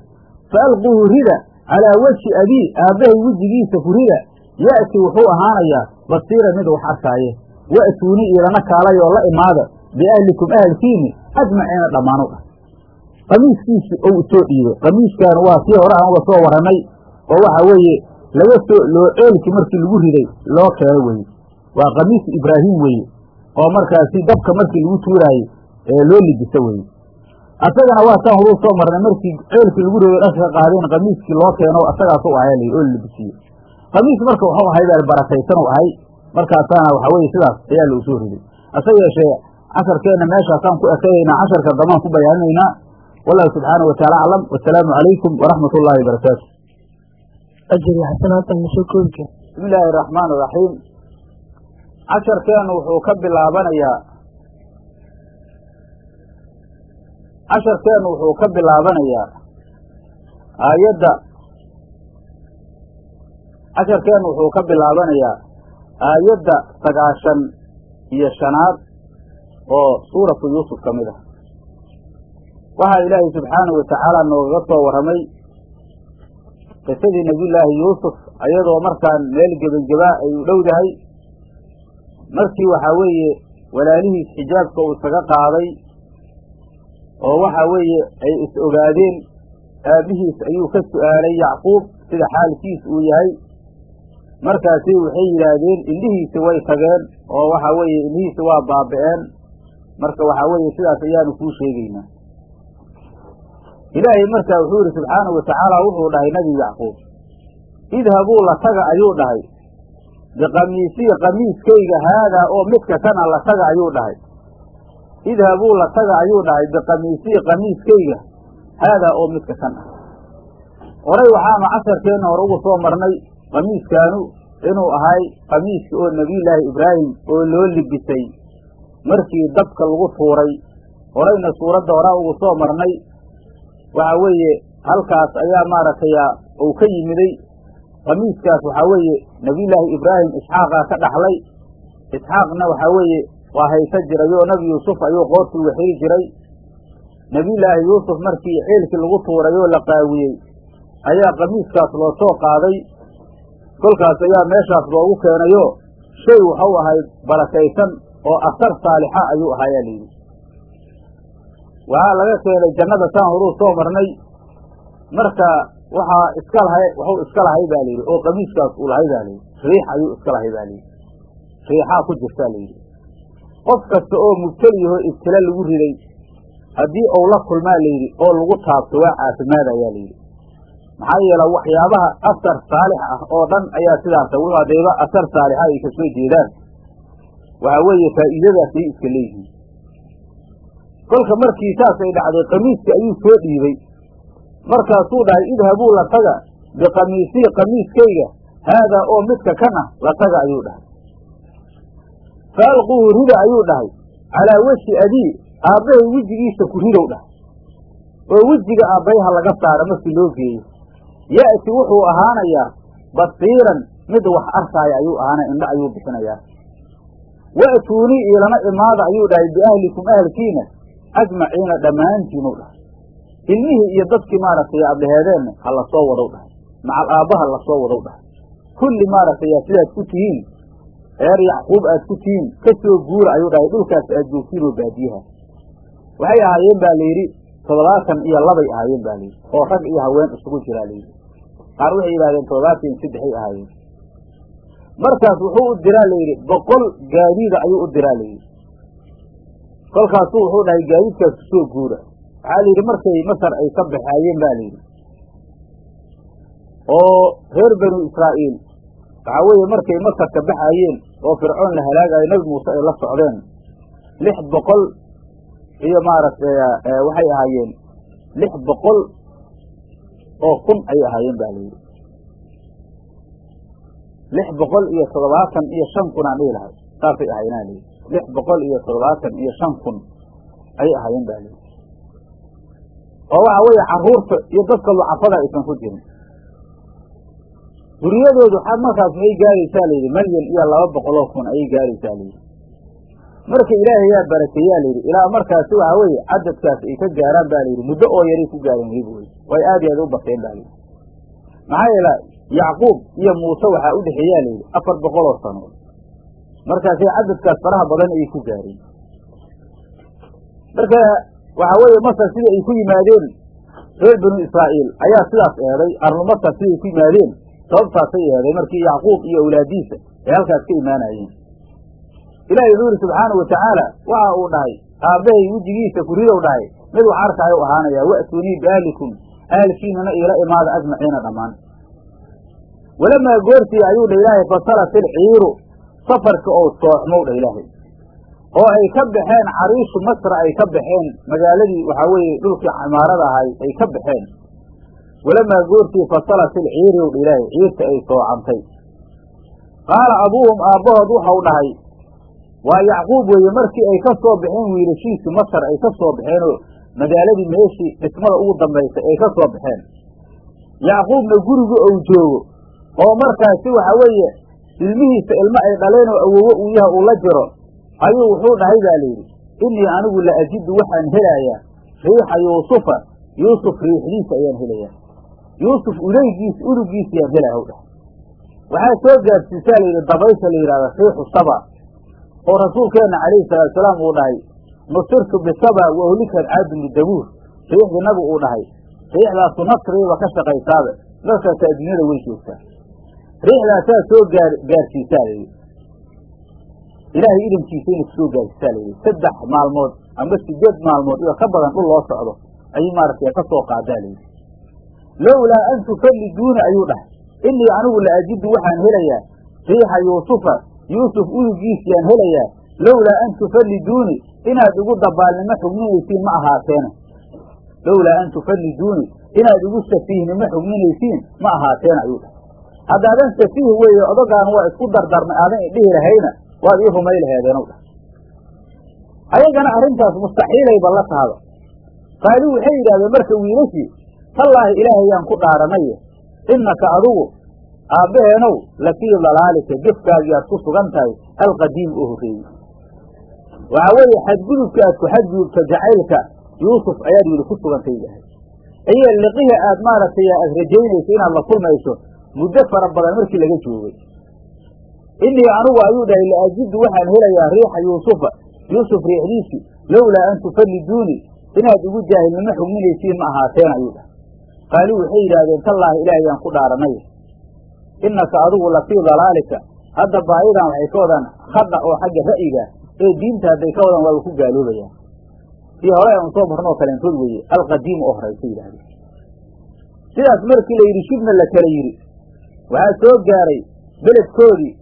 Fa alquuhu rida calaa wejhi abii aabbahay wejigiisa ku rida ya'ti wuxuu ahaanayaa basiira mid wax arkaaye. Wa'tuuni iilana kaalay oo la imaada biahlikum ahalkiini ajmaciina dhammaanu dhah qamiiskiisi ou soo dhiibay qamiiskan waa kii hore aan uga soo warranay oo waxa weeye laga soo loo ceelki markii lagu riday loo keeno weeye. Waa qamiis ibraahim weeye oo markaasi dabka markii lagu tuuraaye ee loo libisa weeye asagana waa taan horuu soo marnay markii ceelkii lagu riday dhanka ka qaadeen qamiiskii loo keeno asagaas u layidhi oo la libisiye qamiis marka wuxuu ahay baa barakaysan u ahay. Markaasaana waxa weeye sidaas ayaa lou soo riday. Hase yeeshee casharkeenna meeshaasaan ku ekanaynaa casharka damaan ku bayaaninaynaa wallahu subxaanahu wataala aclam. Wasalaamu calaykum waraxmat ullaahi wabarakaatu bismi illaahi araxmaan iraxiim casharkeennu wuxuu ka bilaabanayaa casharkeennu wuxuu ka bilaabanayaa aayadda. Casharkeennu wuxuu ka bilaabanayaa aayadda sagaashan iyo shanaad oo suuratu yuusuf ka mid ah. Waxaa ilaahay subxaanahu watacaala noogaga soo warramay qisadii nebiyullaahi yuusuf ayadoo markaan meel gebangebaa ay u dhowdahay. Markii waxaa weeye walaalihiis xijaabka uu isaga qaaday oo waxaa weeye ay is ogaadeen aabbihiis ayuu ka su'aalay yacquub sida xaalkiis uu yahay. Markaasi waxay yidhaahdeen indhihiisi way tageen oo waxaa weeye indhihiisi waa baaba'een. Marka waxaa weeye sidaas ayaanu kuu sheegaynaa. Ilaahay markaa wuxuu yidhi subxaanahu watacaala wuxuu dhahay nebi yacquub idhabuu la taga ayuu dhahay. Biqamiisii qamiiskayga haadaa oo midka kana la taga ayuu dhahay idhabuu la taga ayuu dhahay biqamiisii qamiiskayga. Haadaa oo midka kan ah. Horay waxaanu casharkeenna hore ugu soo marnay qamiiskaanu inuu ahay qamiiska oo nebiyullaahi ibraahim oo loo libisay markii dabka lagu tuuray horayna suuradda horaa ugu soo marnay waxa weeye halkaas ayaa maaragtay uu ka yimiday. Qamiiskaas waxaa weeye nebiyullaahi ibraahim isxaaqaa ka dhaxlay. Isxaaqna waxaa weeye waa haysa jiray oo nebi yuusuf ayuu qoortii uga xiri jiray nebiyullaahi yuusuf markii ceelkii lagu tuuray oo la qaawiyey ayaa qamiiskaas loo soo qaaday. Kolkaas ayaa meeshaas loogu keenayo shay waxau ahay barakaysan oo asar saalixa ayuu ahaayaa layidhi waxaa laga keenay jannada saan horuu soo marnay. Marka waxaa iska lahay waxuu iska lahay baa layidhi oo qamiiskaas uu lahay baa layidhi riix ayuu iska lahay baa layidhi riixaa ku jirtaa layidhi qof kasta oo mubteliyaho ibtila lagu riday haddii ou la kulmaa layidhi oo lagu taabto waa caafimaad ayaa layidhi maxaa yeele waxyaabaha asar saalix ah oo dhan ayaa sidaasa wuxuu haddayba asar saalixa ay ka soo jeedaan. Waxaa weeye faa'iidadaas ay iska leeyihiin. Kolka markii saas ay dhacday qamiiska ayuu soo dhiibey markaasuu dhahay idhabuu la taga biqamiisii qamiiskayga haadaa oo midka kan ah la taga ayuu dhahay fa alquuhu rida ayuu dhahay. Calaa wejhi abii aabbahay wejigiisa ku ridow dhahay. Oo wejiga aabbayaha laga saara markii loo geeyo ya'ti wuxuu ahaanayaa basiiran mid wax arkaaya ayuu ahaanaya indha ayuu bixinayaa. Wa'tuunii iilana imaada ayuu dhahay biahlikum ahalkiina ajmaciina dhammaantiinu dhahay. Ilmihii iyo dadkii maaragtay abdhaheedeenna ha la soo wadow dhahay. Macal aabbaha la soo wadow dhahay. Kulli maaragtay sidaad ku tihiin reer yacquub aad ku tihiin ka soo guura ayuu dhahay dhulkaas aad joogtiin oo baadiyaha. Waxay ahaayeen baa layidhi toddobaatan iyo labay ahaayeen baa layidhi oo rag iyo haween isugu jiraa layidhi. Qaar waxay yidhahdeen toddobaatan iyo saddexay ahaayeen. Markaas wuxuu u diraa layidhi boqol gaadiida ayuu u diraa layidhi. Kolkaasuu wuxuu dhahay gaadiidkaas ku soo guura. Waxaa layidhi markay masar ay ka baxaayeen ba layidhi. Oo reer banu israa'iil waxaa weeye markay masar ka baxaayeen oo fircoon la halaagayo nebi muuse ay la socdeen. Lix boqol iyo maaragtay waxay ahaayeen. Lix boqol oo kun ayay ahaayeen ba layidhi lix boqol iyo toddobaatan iyo shan kun aan dhihi lahay saasay ahaayeen layidhi lix boqol iyo toddobaatan iyo shan kun ayay ahaayeen ba layidhi oo waxa weeye carruurta iyo dadka lucafada aysan ku jirin duriyadoodu markaas maxay gaaraysaa layidhi malyan iyo laba boqoloo kun ayay gaaraysaa layidhi. Marka ilaahay yaa barakeeyaa layidhi ilaa markaasi waxa weeye cadadkaas ay ka gaaraan ba layidhi muddo oo yaray ku gaareen weliba wey way aad iyo aad u bateen ba layidhi. Maxaa yeela yacquub iyo muuse waxaa u dhexeeyaa layidhi afar boqol oo sanood markaasay cadadkaas faraha badan ayay ku gaareen. Marka waxa weeye masar sidai ay ku yimaadeen reer banu israa'iil ayaa sidaas eeday arlu masar siday ku yimaadeen sababtaasay eeday markii yacquub iyo awlaadiisa ay halkaas ka imaanayeen. Ilahi wuxuu yidhi subxaanau watacaala waxa uu dhahay aabbahay wejigiisa kuridow dhahay mid wax arkaayo ahaanaya wa'tuunii biahlikum ahalkiinana iila imaada ajmaciina dhammaan walamaa goortii ayuu dha ilaahay fasalat ilciiru safarka ou sooxmow dha ilaahay oo ay ka baxeen cariishu masra ay ka baxeen magaaladii waxaa weeye dhulkii cimaarada ahay ay ka baxeen walamaa goortii fasalat ilciiri ow dha ilaahay ciirta ay soocantay qaala abuuhum aabbahood waxau dhahay waa yacquub weeye markii ay ka soo baxeen wiilashiisii masar ay ka soo baxeenoo magaaladii meeshii dhismada ugu dambaysay ay ka soo baxeen yacquubna guriga ou joogo oo markaasi waxa weeye ilmihiisa ilmo ay dhaleen oo awowo uu yaha uu la jiro ayuu wuxuu dhahay baa layidhi innii anigu la ajidu waxaan helayaa riixa yuusufa yuusuf riixdiisa ayaan helayaa yuusuf udaygiisa udugiisa ayaan helaya hw dhahay. Waxaa soo gaarsiisaa layidhi dabaysha la yidhahda riixu saba oo rasuulkeenna calayhi salaatusalaam uu dhahay nusirtu bisaba wa uhlikad caadun bidabuur riixdii nabi uu dhahay riixdaasu nasriiba ka shaqaysaabe markaasa adduunyada way joogtaa. Riixdaasaa soo gaar gaarsiisaa layidhi ilaahay idinkiisa inay ku soo gaarsiisaa layidhi saddex maalmood amba sideed maalmood iyo ka badan dhul loo socdo ayuu maaragtay ka soo qaadaa layidhi lowlaa an tukalliduuni ayuu dhahay innii anigu la ajidu waxaan helayaa riixa yuusufa yuusuf udugiisiyaan helayaa lowlaa an tufalliduuni inaad igu dabaalnimo xugminaysiin ma ahaateena lowlaa an tufalliduuni inaad igu safiihnimo xugminaysiin ma ahaateena ayuu dhahay haddaadan safiih weeye odogaan waa isku dardarmay aadan idhihi lahayna waad ii rumay laheedeenow dhahay ayagana arrintaas mustaxiilayba la tahaba qaali waxay yidhahdeen marka wiilashii tallaahi ilaahayaan ku dhaaranaye innaka adigu aabbaheenow lafii dalaalika gefkaagiaad ku sugan tahay alqadiim oo horreeyey. Waxaa weeye xadgudubka aad ku xadgudubta jacaylka yuusuf ayaad weli ku sugantay ilahay iyo liqihi aad maaragtay aad rajaynayso inaad la kulmayso muddo fara badan markii laga joogay. Innii anigu ayuu dhahay laajidu waxaan helayaa riixa yuusufa yuusuf riixdiisii lowlaa an tufalliduuni inaad igu jaahilnimo xugminaysiin ma ahaateen ayuu dhahay qaaluu waxay yidhaahdeen tallaahi ilaahayaan ku dhaaranay. Innaka adigu lafii dalaalika. Hadda baayadan waxay ka wadaan khada oo xagga ra'yiga ee diinta hadday ka wadaan waaba ku gaaloobayaan sii hore aan soo marnoo kaleentood weeye alqadiim oo horaysa yidhahdeen sidaas markii la yidhi shibna la kala yidhi. Waxaa soo gaaray beledkoodii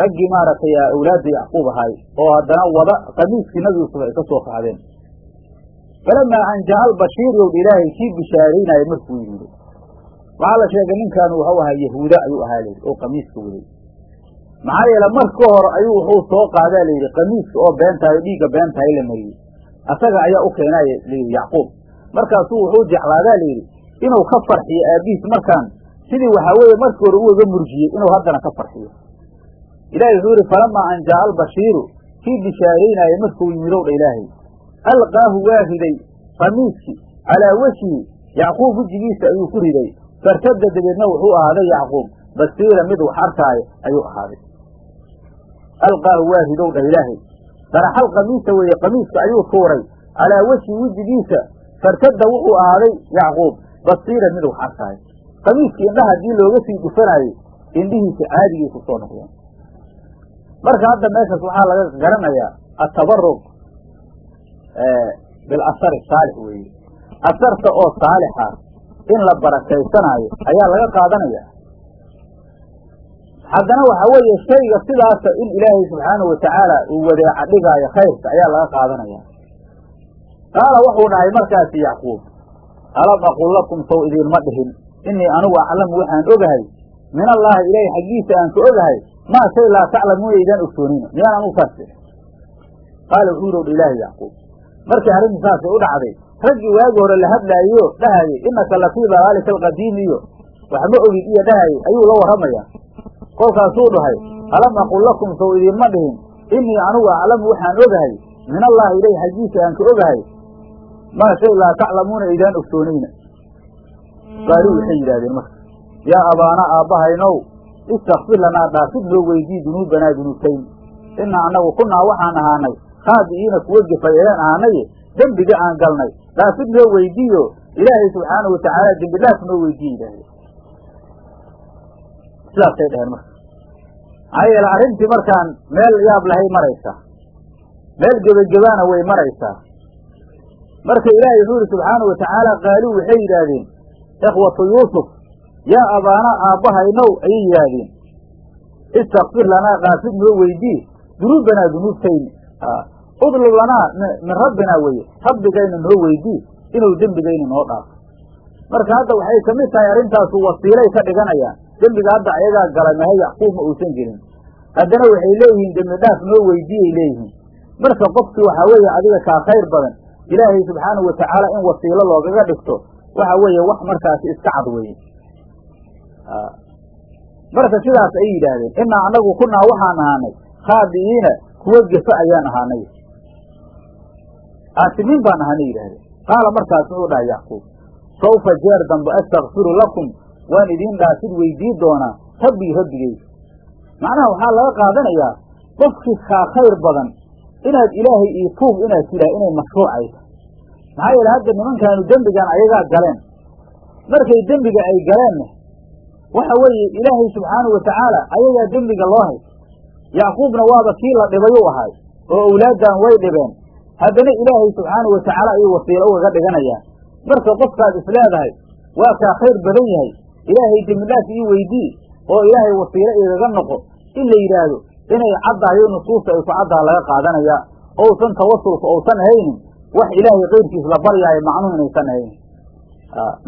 raggii maaragtay awlaadda yacquub ahaay oo haddana wada qamiiskii nabi yuusuf ay ka soo qaadeen falamaa an jaa albashiir yow ilaahay kii bishaaraynaayo markuu yimid waxaa la sheegay ninkaanu wuxuu ahaa yahuuda ayuu ahaa layidhi oo qamiiska waday maxaa yeele marka hore ayuu wuxuu soo qaadaa layidhi qamiiska oo beentahay dhiigga beentahay la mariyey asaga ayaa u keenaaya layidhi yacquub markaasuu wuxuu jeclaadaa layidhi inuu ka farxiyo aabbihiis markaan sidii waxaa weeye markii hore ugaga murjiyey inuu haddana ka farxiyo ilahi wuxuu yidhi falamaa an jaa albashiiru kii bishaaraynaayo markuu yimidow dha ilaahay alqaahu waa riday qamiiskii calaa wejhi yacquub wejigiisa ayuu ku riday. Fartada dabeedna wuxuu ahaaday yacquub basiira mid wax arkaayo ayuu ahaaday. Alqaahu waa ridow dha ilaahay. Daraxal qamiisa weeye qamiiska ayuu tuuray. Calaa wejhi wejigiisa fartada wuxuu ahaaday yacquub basiira mid wax arkaayo qamiiskii indhaha haddii looga sii dhufanaayey indhihiisa caadigay ku soo noqdeen marka hadda meeshaas waxaa laga garanayaa atabarug bilasari saalix weeye. Asarta oo saalixa in la barakaysanaayo ayaa laga qaadanaya. Haddana waxaa weeye shayga sidaasa in ilaahay subxaanahu watacaala uu wadeeca dhigaayo khayrka ayaa laga qaadanaya. Qaala wuxuu dhahay markaasi yacquub alam aqul lakum sow idiinma dhihin. Innii anigu aclamu waxaan ogahay. Min allaahi ilaahay xaggiisa aan ka ogahay. Maa shay laa taclamuuna aydaan ogsoonina. Miyaan anugu saas qaala wuxuu yidhi ilaahi yacquub markii arrintu saasay u dhacday raggii waagi hore la hadlaayo dhahayay innaka lafii dalaalika alqadiimi iyo waxma ogid iyo dhahayay ayuu la warramaya kolkaasuu dhahay alam aqul lakum sow idiinma dhihin innii anugu aclamu waxaan ogahay min allaahi ilayh xaggiisa aan ka ogahay. Maa shay laa taclamuuna aydaan ogsoonayna. Qaaluu waxay yidhahdeen marka yaa abaana aabbahaynow istakfir lanaa dhaafid noo weydii dunuubanaa dunuubtayn. Inaa annagu kunaa waxaan ahaanay khaadi'iina kuwa gefay ayaan ahaanaye dembiga aan galnay. Dhaafid noo weydiiyo ilaahay subxaanahu watacaala dembi dhaaf noo weydiiye yidhahdeen sidaasay dheheen marka. Maxaa yeele arrintii markaan meel yaab lahay maraysaa meel gebagebaana way maraysaa marka ilaahay wuxuu yidhi subxaanahu watacaala qaaluu waxay yidhaahdeen ikhwatu yuusuf yaa abaana aabbahaynow ayay yidhaahdeen. Istakfir lanaa dhaafid noo weydii dunuubanaa dunuubtayni udlub lanaa min rabbinaa weye rabbigayna noo weydii inuu dembigayna noo dhaafo marka hadda waxay ka mid tahay arrintaasu wasiilay ka dhiganayaan dembiga hadda ayagaa galay mahe yacquub ma uusan gelin haddana waxay leeyihiin dembi dhaaf noo weydiiyay leeyihiin. Marka qofkii waxaa weeye adiga kaa khayr badan ilaahay subxaanahu watacaala in wasiilo loogaga dhigto waxa weeye wax markaasi iska cad weye marka sidaas ay yidhaahdeen inaa annagu kunaa waxaan ahaanay khaadi'iina kuwo gefa ayaan ahaanay. Aasimiin baan ahaanay yidhahdeen qaala markaas muxuu dhahay yacquub sawfa jeer dambe astakfiru lakum waan idiin dhaafid weydii doonaa rabbii rabbigeysa macnaha waxaa laga qaadanayaa qofkii kaa khayr badan inaad ilaahay io tuub inaad tidhaah inay mashruucay tahay. Maxaa yeele hadda nimankaanu dembigan ayagaa galeen. Markay dembiga ay galeenna waxa weeye ilaahay subxaanahu watacaala ayagaa dembiga loo hay yacquubna waaba kii la dhibayuu ahay oo owlaaddan way dhibeen. Haddana ilaahay subxaanahu watacaala ayuu wasiilo ugaga dhiganayaan marka qofkaad isleedahay waa kaa khayr badan yahay. Ilaahay dembidhaaf ii weydii oo ilaahay wasiilo igaga noqo. In la yidhaahdo inay caddahayo nusuusta ay ku caddaha laga qaadanayaa ousan tawasulka ousan ahaynin wax ilaahay kayrkiis la baryaayo macnuhu inaysan ahaynin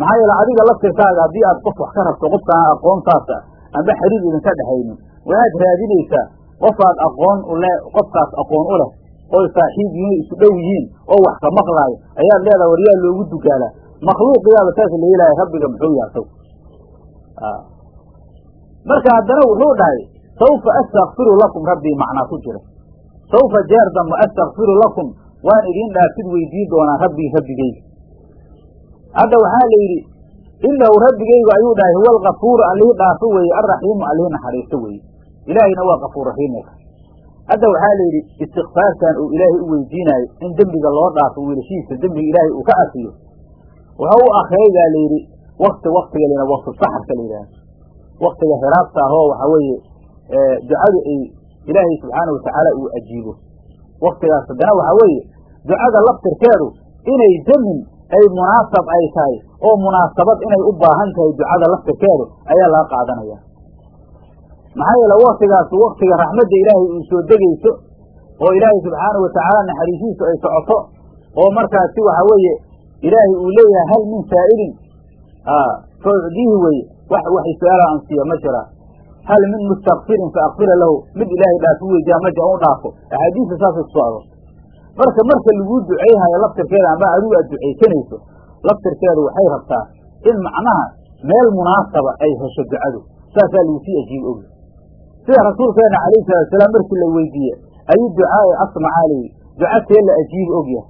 maxaa yeele adiga laftirkaaga haddii aad qof wax ka rabto qofkaan aqoontaasa amba xiriir idinka dhexaynin waxaad raadinaysaa qofaad aqoon ule qofkaas aqoon u leh oy saaxiib yihiin isu dhow yihiin oo wax ka maqlaayo ayaad leedaha waryaa loogu dugaalaa makhluuqiyaaba saas la yeelaya rabbiga muxuu yaasay marka haddana wuxuu dhahay sawfa astakfiru lakum rabbii macnaa ku jira. Sawfa jeer dambe astakfiru lakum waan idiin dhaafid weydii doonaa rabbii rabbigeyga hadda waxaa la yidhi inahu rabbigeygu ayuu dhahay huwa alkafuuru allihii dhaafo weeye alraxiimu allihii naxariisto weeye ilaahayna waa kafuur raxiimka hadda waxaa la yidhi istikfaartan uu ilaahay u weydiinaayo in dembiga loo dhaafo wiilashiisa dembiga ilaahay uu ka cafiyo wuxuu u akriyay baa layidhi wakti waktiga lina waktu saxarka la yidhahdo. Waktiga hiraabta ahoo waxaa weeye ducadu ay ilaahay subxaana watacaala uu ajiibo. Waktigaas haddana waxaa weeye ducada laftirkeedu inay demin ay munaasab ay tahay oo munaasabad inay u baahan tahay ducada laftirkeedu ayaa laga qaadanaya maxaa yeele waktigaas waktiga raxmadda ilaahay uu soo degayso oo ilaahay subxaanau watacaala naxariisiisu ay socoto oo markaasi waxa weeye ilaahay uu leeyahay hal min saa'ilin fa ucdiihi weye wax waxay su'aala ansiya ma jira. Hal min mustakfirin fa akfira lahu mid ilaahay dhaafu weydiyaa maja u dhaafo. Axaadiista saasay ku soo aroortay marka marka laguu duceyhayo laftirkeeda amba adigu aad ducaysanayso laftirkeedu waxay rabtaa in macnaha meel munaasaba ay hesho ducadu saasaa lagu sii ajiibi ogi sida rasuulkeena calayhi salaatusalaam markii la weydiiye ayuu ducaai asmacaa layidhi duca see la ajiibi ogyahay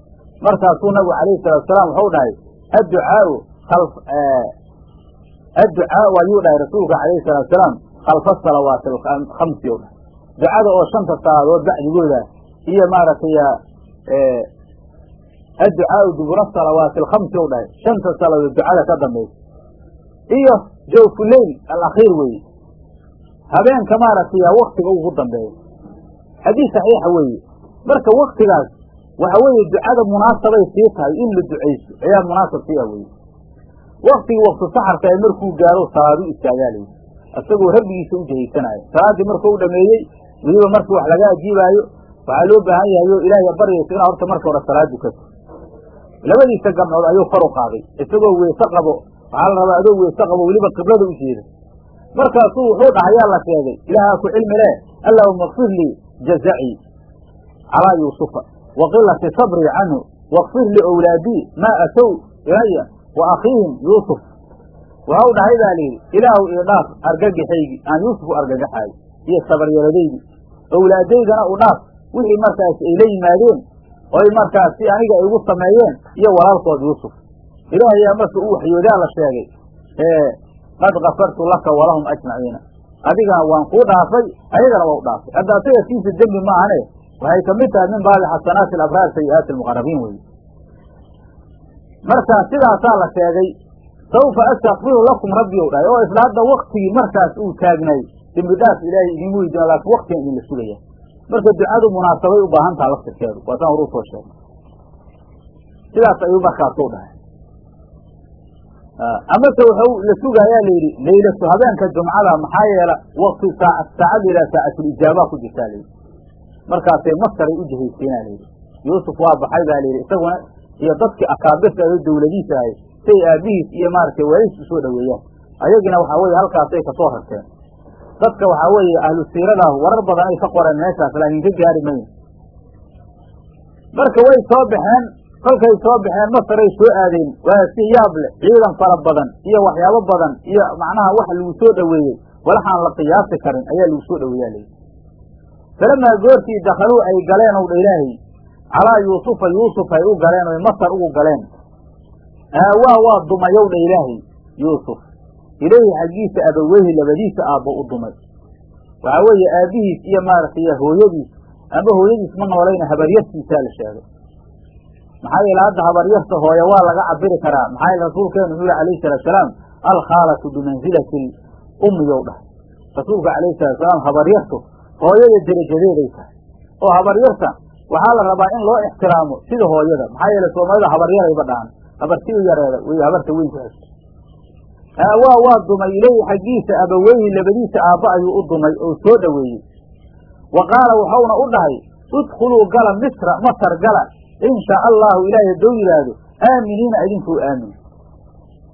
markaasuu nabigu calayhi salaatusalaam waxau dhahay adducaau adducaau ayuu dhahay rasuulka calayhi salaatusalaam khalfa salawaati alkhamsi o dhahay ducada oo shanta salaadood bacdigooda iyo maaragtay adducaau dubura salawaati alkhamsi o dhahay shanta salaadood ducada ka dambaysa iyo jawfuleyl alakhiir weeye habeenka maaragtay waktiga ugu dambeeya. Xadiis saxiixa weeye. Marka waktigaas waxa weeye ducada munaasabay sii tahay in la ducayso ayaa munaasab sii ah weye waktigii waktu saxarka ee markuu gaaro salaadu istaagaa layidhi isagoo rabbigiisa u jahaysanaayo. Salaaddii markuu dhameeyey weliba markii wax laga ajiibaayo waxaa loo baahan yahay oo ilaahay baryaysa inaa horta marka hore salaad dukato labadiisa gamcood ayuu kor u qaaday. Isagoo weese qabo waxaa la rabaa adoo weese qabo weliba qiblada u jeeda markaasuu wuxuu dhahayaa la sheegay ilaahaa ku cilmi leh allahuma kfir lii jazacii calaa yuusufa wa qilati sabrii canhu wakfir liowlaadii maa atow ilaya wa akhiihim yuusuf. Waxau dhahay baa layidhi ilaahu ii dhaaf argagaxaygii aan yuusuf u argagaxaayo iyo sabaryaradaydii owlaadaydana u dhaaf wixii markaasi ay la yimaadeen oy markaasi aniga ay igu sameeyeen iyo walaalkood yuusuf. Ilaah ayaa marka u waxyoodaa la sheegay ee qad kafartu laka walahum ajmaciina adigana waan kuu dhaafay ayagana waa u dhaafay. Hadda asaga kiisa dembi maahane waxay ka mid tahay min baabi xasanaati alabraar sayi-aati almuqarabiin wey marka sidaasaa la sheegay sawfa astakfiru lakum rabbi ou dhahay oo isla hadda waktigii markaas uu taagnay dembi dhaaf ilaahay idin weydiina laakin waktigan idinla sugaya. Marka ducadu munaasabay u baahan taha laftirkeedu waasaan hor u soo sheegnay. Sidaas ayuu markaasuu dhahay amase wuxuu la sugaayaa la yidhi laylatu habeenka jumcada maxaa yeela? Wakti saaca saacad la yidhaha saacatulijaaba ku jirtaa layidhi markaasay masaray u jihaysiinaa layidhi yuusuf waa baxay baa layidhi isaguna iyo dadkii akaabirta oo dawladiisa ahay say aabihiis iyo maaragtay waalidis u soo dhaweeyaan ayagina waxaa weeye halkaasay ka soo rarteen dadka waxaa weeye ahlu siiradaah warar badan ay ka qoreen meeshaas laakiin ka gaari mayn. Marka way soo baxeen kolkay soo baxeen masaray soo aadeen. Waa si yaab leh ciidan fara badan iyo waxyaabo badan iyo macnaha wax lagu soo dhoweeyey walaxaan la qiyaasi karin ayaa lagu soo dhoweeyaa layidhi falamaa goortii dakhaluu ay galeen ow dha ilaahay calaa yuusufa yuusuf ay u galeen oy masar ugu galeen. Aawaa waa dumayow dha ilaahay yuusuf. Ilayhi xaggiisa abaweyhi labadiisa aabbo u dumay. Waxaa weeye aabbihiis iyo maaragtay hooyadiis amba hooyadiis ma noolayna habaryartiisaa la sheegay maxaa yeele hadda habaryarta hooye waa laga cabiri karaa. Maxaa yeele rasuulkeenu wuxuu yihi alayhi salaatusalaam alkhaalatu bimansilati ummiyow dhahay rasuulka alayhi salaatusalaam habaryartu hooyada derajadeeday tahay oo habaryarta waxaa la rabaa in loo ixtiraamo sida hooyada. Maxaa yeele soomaalida habaryarayba dhahan habarti u yareeda way habarta weyn ku xigta aawaa waa dumay ilayhi xaggiisa abaweyhi labadiisa aabba ayuu u dumay oo soo dhoweeyey. Wa qaala wuxuuna u dhahay idkhuluu gala misra masar gala in shaa allahu ilaahay haddou yidhaahdo aaminiina idinkuu aamin.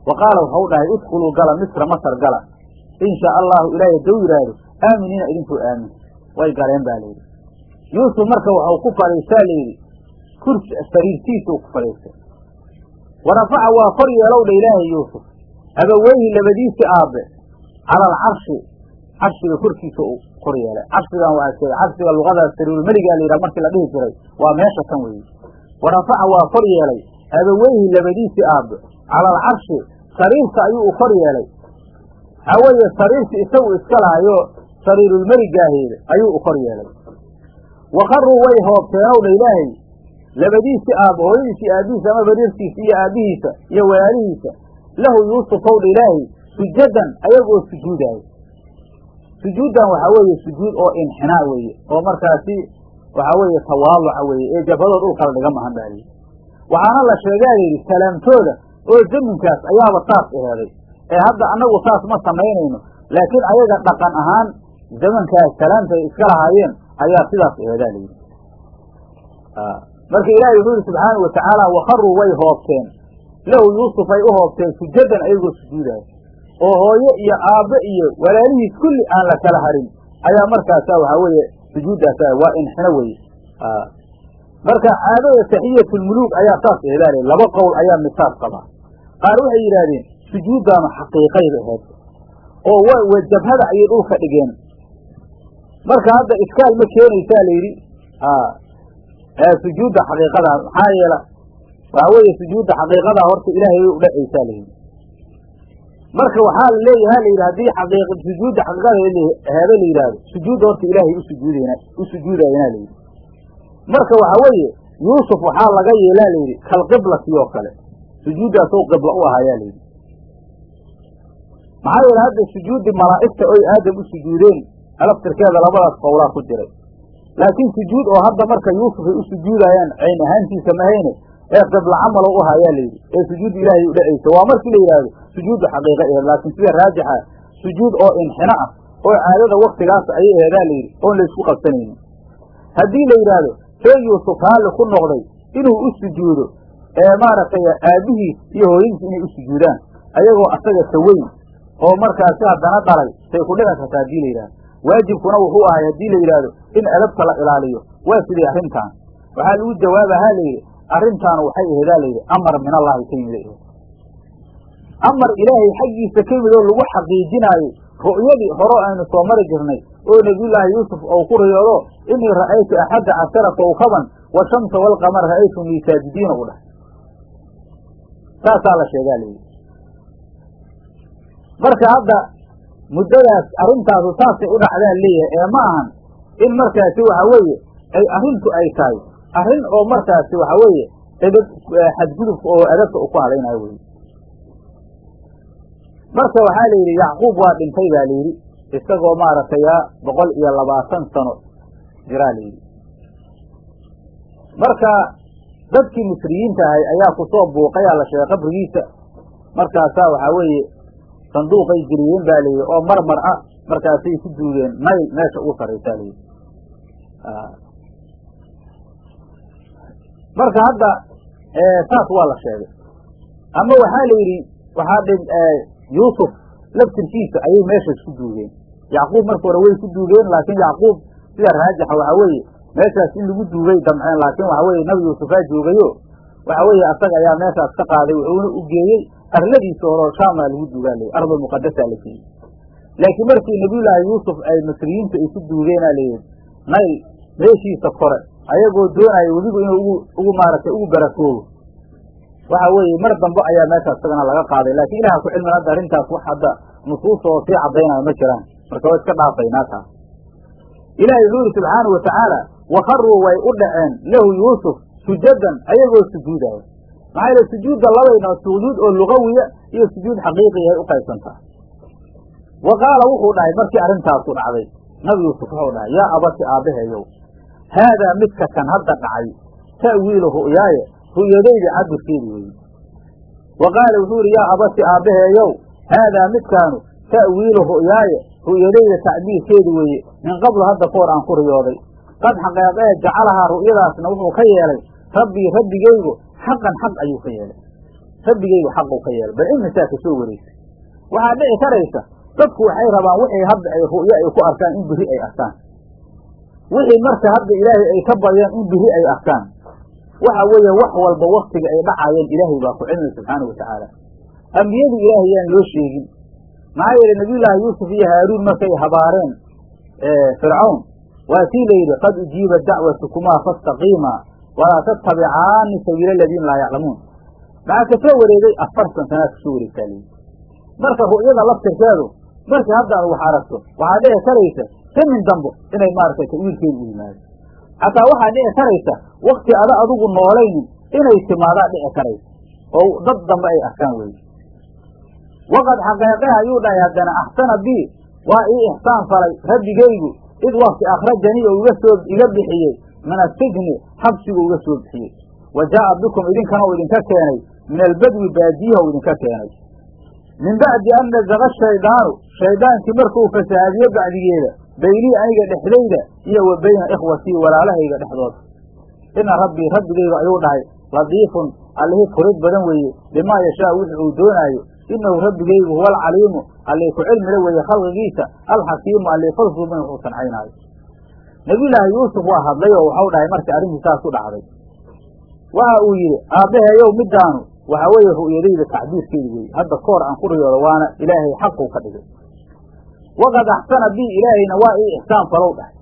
Wa qaala waxau dhahay idkhuluu gala misra masar gala. In shaa allahu ilaahay haddou yidhaahdo aaminiina idinkuu aamin. Way galeen baa layidhi yuusuf marka waxau ku fadhiistaa layidhi kursi sariirtiisuu ku fadhiistay wa waa kor yeelow dha ilaahay yuusuf. Abaweyhi labadiisi aabe cala alcarshi carshiga korkiisa uu kor yeelay. Carshigan waa sheegay carshiga luqadaas sariirulmeligaa la yidhaha markii la dhihi jiray waa meesha tan weeye wa rafaca waa kor yeelay. Abaweyhi labadiisi aabe cala alcarshi sariirta ayuu u kor yeelay. Waxaa weeye sariirta isagu iska lahayo sariirulmeligaaheeda ayuu u kor yeelay. Wa qaruu way hoobteenow dha ilaahay. Labadiisi aabbe hooyadiisi aabihiisa ama bariirtiisa iyo aabbihiisa iyo walaalihiisa lahu yuusufow dha ilaahay. Sujadan ayagoo sujuudaayo sujuuddan waxaa weeye sujuud oo inxinaa weeye. Oo markaasi waxaa weeye tawaaluca weeye ee jabhadood dhulka la dhiga mahan waxaana la sheegaa layidhi salaamtooda oo zaminkaas ayaaba saas aheeday ee hadda annagu saas ma samaynayno laakiin ayaga dhaqan ahaan zamankaas salaamta ay iska lahaayeen ayaa sidaas aheedaa layidhi marka ilaahay wuxuu yihi subxaanau watacaala wakharuu way hoobteen. Lahu yuusuf ay u hoobteen sujadan ayagoo sujuudaayo. Oo hooye iyo aabbe iyo walaalihiis kulli aan la kala harin ayaa markaasa waxaa weeye sujuuddaas waa inxino weye marka caadada taxiyatulmuluuk ayaa saas eedaale laba qowl ayaa misaas qabaa qaar waxay yidhaahdeen sujuuddaanu xaqiiqayba aheyd oo w jabhada ayay dhulka dhigeen. Marka hadda iskaal ma keenaysaa la yidhi sujuudda xaqiiqada maxaa yeela? Waxaa weeye sujuudda xaqiiqada horta ilaahay bay udhacaysaa layidhi marka waxaa la leeyaha la yidhi haddii xaqiiq sujuudda xaqiiqada heeda la yidhaahdo sujuudda horta ilaahay usujuudayna u sujuudayna la yidhi. Marka waxaa weeye yuusuf waxaa laga yeelaa la yidhi kalqiblati oo kale. Sujuuddaasoo qibla u ahaayaa layidhi maxaa yeele hadda sujuudi malaa'igta oy aadam u sujuudeen alaftirkeeda labadaas qowlaa ku jiray. Laakiin sujuud oo hadda marka yuusuf ay u sujuudayaan cayn ahaantiisa mahayne ee qibla camalo u ahayaa layidhi ee sujuudda ilaahay udhacaysa waa markii la yidhaahdo sujuudda xaqiiqa ehed laakiin sida raajixa sujuud oo inxino ah oo caadada waktigaas ayay ehedaa layidhi oon laysku qabsanaynin. Haddii la yidhaahdo see yuusuf raalli ku noqday inuu u sujuudo ee maaragtay aabbihiis iyo hooyadiis inay u sujuudaan ayagoo asaga ka weyn oo markaasi haddana dhalay say ku dhici karta haddii la yidhahdo waajibkuna wuxuu ahay haddii la yidhaahdo in adabta la ilaaliyo waa sidii arrintaan waxaa lagu jawaabahaa layidhi arrintaanu waxay aheedaa layidhi amar min allahi ka yimid aheed amar ilaahay xaggiisa ka yimid oo lagu xaqiijinaayo ru'yadii hore aynu soo mari jirnay oo nebiyullaahi yuusuf ou ku riyoodo inii ra'aytu axadda cashara kowkaban washamsa walqamar ra'aytu miisaajidiina u dhahay. Saasaa la sheegaa layidhi marka hadda muddadaas arrintaasu saasay u dhacdaan leeyahay ee ma ahan in markaasi waxa weeye ay arrintu ay tahay arrin oo markaasi waxa weeye edab xadgudubka oo adabka u ku hadlaynayo weye marka waxaa la yidhi yacquub waa dhintay baa layidhi isagoo maaragtay boqol iyo labaatan sano jiraa la yidhi. Marka dadkii misriyiinta ahay ayaa ku soo buuqayaa la sheegay qabrigiisa. Markaasaa waxaa weeye sanduuqay geliyeen baa layidhi oo marmar ah markaasay ku duugeen nayl meesha ugu sarraysaa layidhi marka hadda saas waa la sheegay. Ama waxaa la yidhi waxaa dhi yuusuf laftirkiisa ayay meeshaas ku duugeen. Yacquub marka hore way ku duugeen laakiin yacquub sida raajixa waxaa weeye meeshaas in lagu duugay damceen laakiin waxa weeye nabi yuusufaa joogayo. Waxa weeye asaga ayaa meeshaas ka qaaday wuxuuna u geeyey arladiisa horo shaamaa lagu duugaa lay ardul muqadasaa la geeyey laakiin markii nabiyullaahi yuusuf ay misriyiinta ay ku duugeenaa layidhi nayl meeshiisa kore ayagoo doonaya webigu inuu ugu maaragtay ugu barakoobo waxa weeye mar dambe ayaa meeshaas isagana laga qaaday laakiin ilaha ku cilmin hadda arrintaas wax hadda nusuus oo sii caddaynaya ma jiraan. Marka waa iska dhaafaynaa taas ilaahay wuxuu yidhi subxaanau watacaala wakharuu way u dhaceen lahu yuusuf sujadan ayagoo sujuudaya. Maxaa yeele sujuudda labayna sujuud oo lugawiya iyo sujuud xaqiiqiyahay u qaybsantaa. Wa qaala wuxuu dhahay markii arrintaasu dhacday nabi yuusuf wuxuu dhahay yaa abati aabbaheeyow haadaa midka kan hadda dhacay ta'wiilu ru'yaaya ru'yadayda cabirkeedi weeye wa qaala wuxuu yidhi yaa abati aabbaheeyow haadaa midkaanu ta'wiilu ru'yaaya ru'yadayda tacbiirkeedi weeye min qablu hadda ka aan ku riyooday qad xaqeeqee jacalahaa ru'yadaasna wuxuu ka yeelay rabbii rabbigaygu xaqan xaq ayuu ka yeelay rabbigaygu xaquu ka yeelay bal imisaa ka soo wareysay waxaa dhici karaysa dadku waxay rabaan wixii hadda ay ru'yo ay ku arkaan in biri ay arkaan wixii marka hadda ilaahay ay ka baryaan in biri ay arkaan. Waxa weeye wax walba waktiga ay dhacaayeen ilaahay baa ku cilmi subxaanau watacaala ambiyadu ilaahay yaan loo sheegin. Maxaa yeele nabiyullaahi yuusuf iyo haaruun markay habaareen fircawn waa sii la yidhi qad ujiiba dacwatukumaa fastaqiimaa walaa tattabicaani sabiila aladiina laa yaclamuun. Maxaa ka soo wareegay afartan sanaad ka soo wareegtaa layidhi marka ru'yada laftirkeedu markii hadda ad wax aragto waxaa dhici karaysa samin dambo inay maaragtay ta'wiilkeedu u yimaado xataa waxaa dhici karaysa wakti ada adigu noolaynin inay timaadaa dhici karaysa. Oo dad dambe ay arkaan weye waqad xaqeeqe ayuu dhahay haddana axsana bi waa ii ixsaan falay rabbigaygu id wakti akhrajanii oo iga soo iga bixiyey min asijni xabsigu iga soo bixiyey. Wa jaa'a bikum idinkana uu idinka keenay min albadwi baadiyaha uu idinka keenay. Min bacdi an nazaqa shaydaanu shaydaankii markuu fasahaadiyo bacdigeeda baynii aniga dhexdayda iyo wa bayna ikhwatii walaalahayga dhexdooda ina rabbii rabbigayga ayuu dhahay ladiifun allihii furid badan weeye limaa yashaa wixi uu doonaayo inahu rabbigaygu huwa alcaliimu allii ku cilmila weeye khalqigiisa alxakiimu allii falsuuban wuxuu sancaynaayo nabiyullaahi yuusuf waa hadlay oo waxau dhahay markii arrintii saas u dhacday. Waxa uu yidhi aabbaheeyow middaanu waxaa weeye ru'yadayda tacbiirkeedi weeye hadda koor aan ku riyoodo waana ilaahay xaquu ka dhigay waqad axsana bi ilaahayna waa ii ixsaan falow dhahay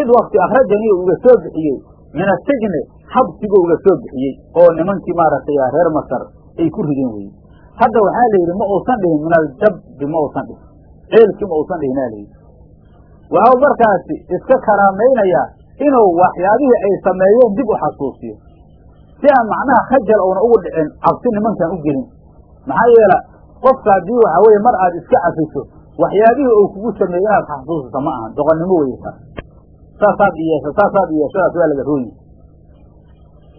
id wakti akhrajanii uu iga soo bixiyey min asijni xabsiguu iga soo bixiyey oo nimankii maaragtay reer masar ay ku rideen weye hadda waxaa la yidhi ma uusan dhihin min aljabbi ma uusan dhihin ceelkii ma uusan dhihin aa layidhi waxau markaasi iska karaamaynayaa inuu waxyaabihii ay sameeyeen dib u xasuusiyo si aan macnaha khajal uuna ugu dhicin cabsi nimankaan u gelin maxaa yeela qofka haddii waxaa weeye mar aad iska cafiso waxyaabihii uu kugu sameeyey inaad xasuusisa ma ahan doqonnimo weye taas saasaad iyeesho saasaad iyeeshadaas waa laga rooyi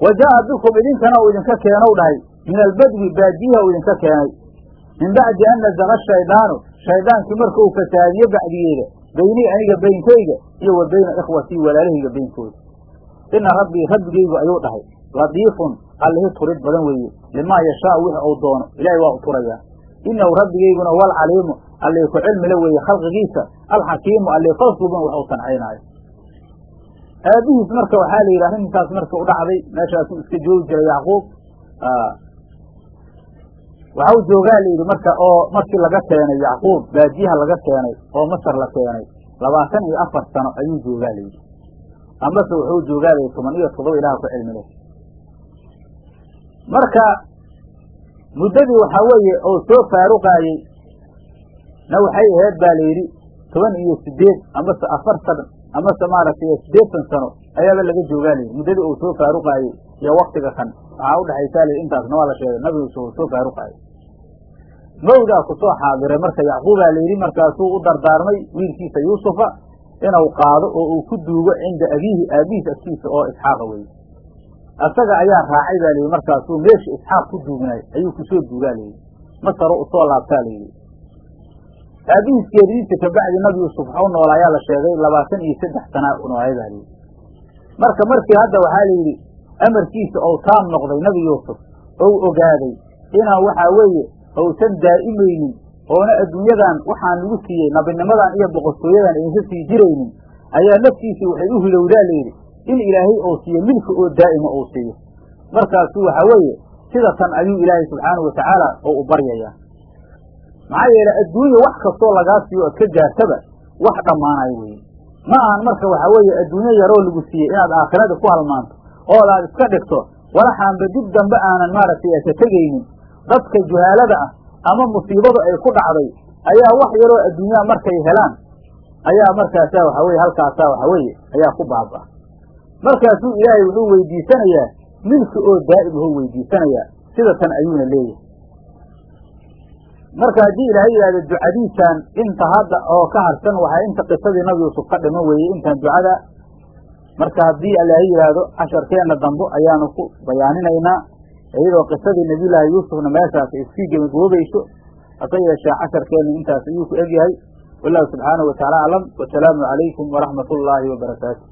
wa jaa'a bikum idinkana uu idinka keenow dhahay min albadwi baadiyaha uu idinka keenay. Min bacdi an nazaqa shaydaanu shaydaankii marka uu fasahaadiyo bacdigeeda beynii aniga beynkayga iyo wa beyna ikhwatii walaalahayga beynkooda ina rabbii rabbigaygu ayuu dhahay ladiifun allihi turid badan weeye limaa yashaau wix uu doono ilaahay waa u turayaa inahu rabbigayguna huwa alcaliimu allii ku cilmila weeye khalqigiisa alxakiimu allii falsuban wax uu sancaynaayo aabihiis marka waxaa la yidhi arrintaas marka u meeshaasuu iska joogi jiray yacquub waxau joogaa la yidhi marka oo markii laga keenay yacquub baadiyaha laga keenay oo masar la keenay labaatan iyo afar sano ayuu joogaa layidhi amase wuxuu joogaa layidhi toban iyo toddoba ilaah ku cilmile marka muddadii waxaa weeye oo soo faaruqaayey na waxay ahayd baa layidhi toban iyo sideed amase afartan amase maaragtay siddeetan sano ayaaba laga joogaa layidhi muddadii uu soo faaruqaayey iyo waktiga kan. Waxaa udhexaysaa layidhi intaasna waa la sheegay nabigiisu uu soo faaruqaayey. Mawdaa ku soo xaadiray marka yacquubaa layidhi markaasuu u dardaarmay wiilkiisa yuusufa inuu qaado oo uu ku duugo cinda abiihi aabihiis agtiisa oo isxaaqa weye asaga ayaa raacay baa layidhi markaasuu meesha isxaaq ku duugnay ayuu ku soo duugaa layidhi masaro u soo laabtaa layidhi aabihiis geeridiisa kabacdi nabi yuusuf waxau noola ayaa la sheegay labaatan iyo saddex sanaa noolay baa layidhi marka markii hadda waxaa layidhi amarkiisa ou taam noqday nabi yuusuf ou ogaaday inaan waxaa weeye ousan daa'imaynin oona adduunyadan waxaan lagu siiyey nabinimadan iyo boqortooyadan idinka sii jiraynin ayaa naftiisii waxay u hilowdaa layidhi in ilaahay ou siiyo milki oo daa'ima uu siiyo. Markaasuu waxaa weeye sida tan ayuu ilaahay subxaanahu watacaala oo u baryayaa. Maxaa yeelay adduunya wax kastoo lagaa siiyo oad ka gaartaba wax dhammaanayo weye ma ahan marka waxaa weeye adduunyo yaroo lagu siiyey inaad aakhirada ku halmaanto ood aad iska dhigto walaxaanba dib dambe aanan maaragtay ka tegaynin. Dadka juhaalada ah ama musiibadu ay ku dhacday ayaa wax yaroo adduunyaha markay helaan ayaa markaasaa waxa weye halkaasaa waxa weeye ayaa ku baaba markaasuu ilaahay wuxuu weydiisanayaa milki oo daa'im wuxuu weydiisanayaa. Sida tan ayuuna leeyahay. Marka haddii ilaahay yidhahdo ducadiisaan inta hadda oo ka harsan waxaa inta qisadii nabi yuusuf ka dhiman weeye intaan ducada. Marka haddii ilaahay yidhaahdo casharkeenna dambo ayaanu ku bayaaninaynaa iyadoo qisadii nabiyullaahi yuusufna meeshaas iskii gebagoobayso hase yeeshee casharkeenna intaas ayuu ku egyahay. Wallahu subxaanahu watacaala aclam wasalaamu calaykum waraxmat ullaahi wabarakaatu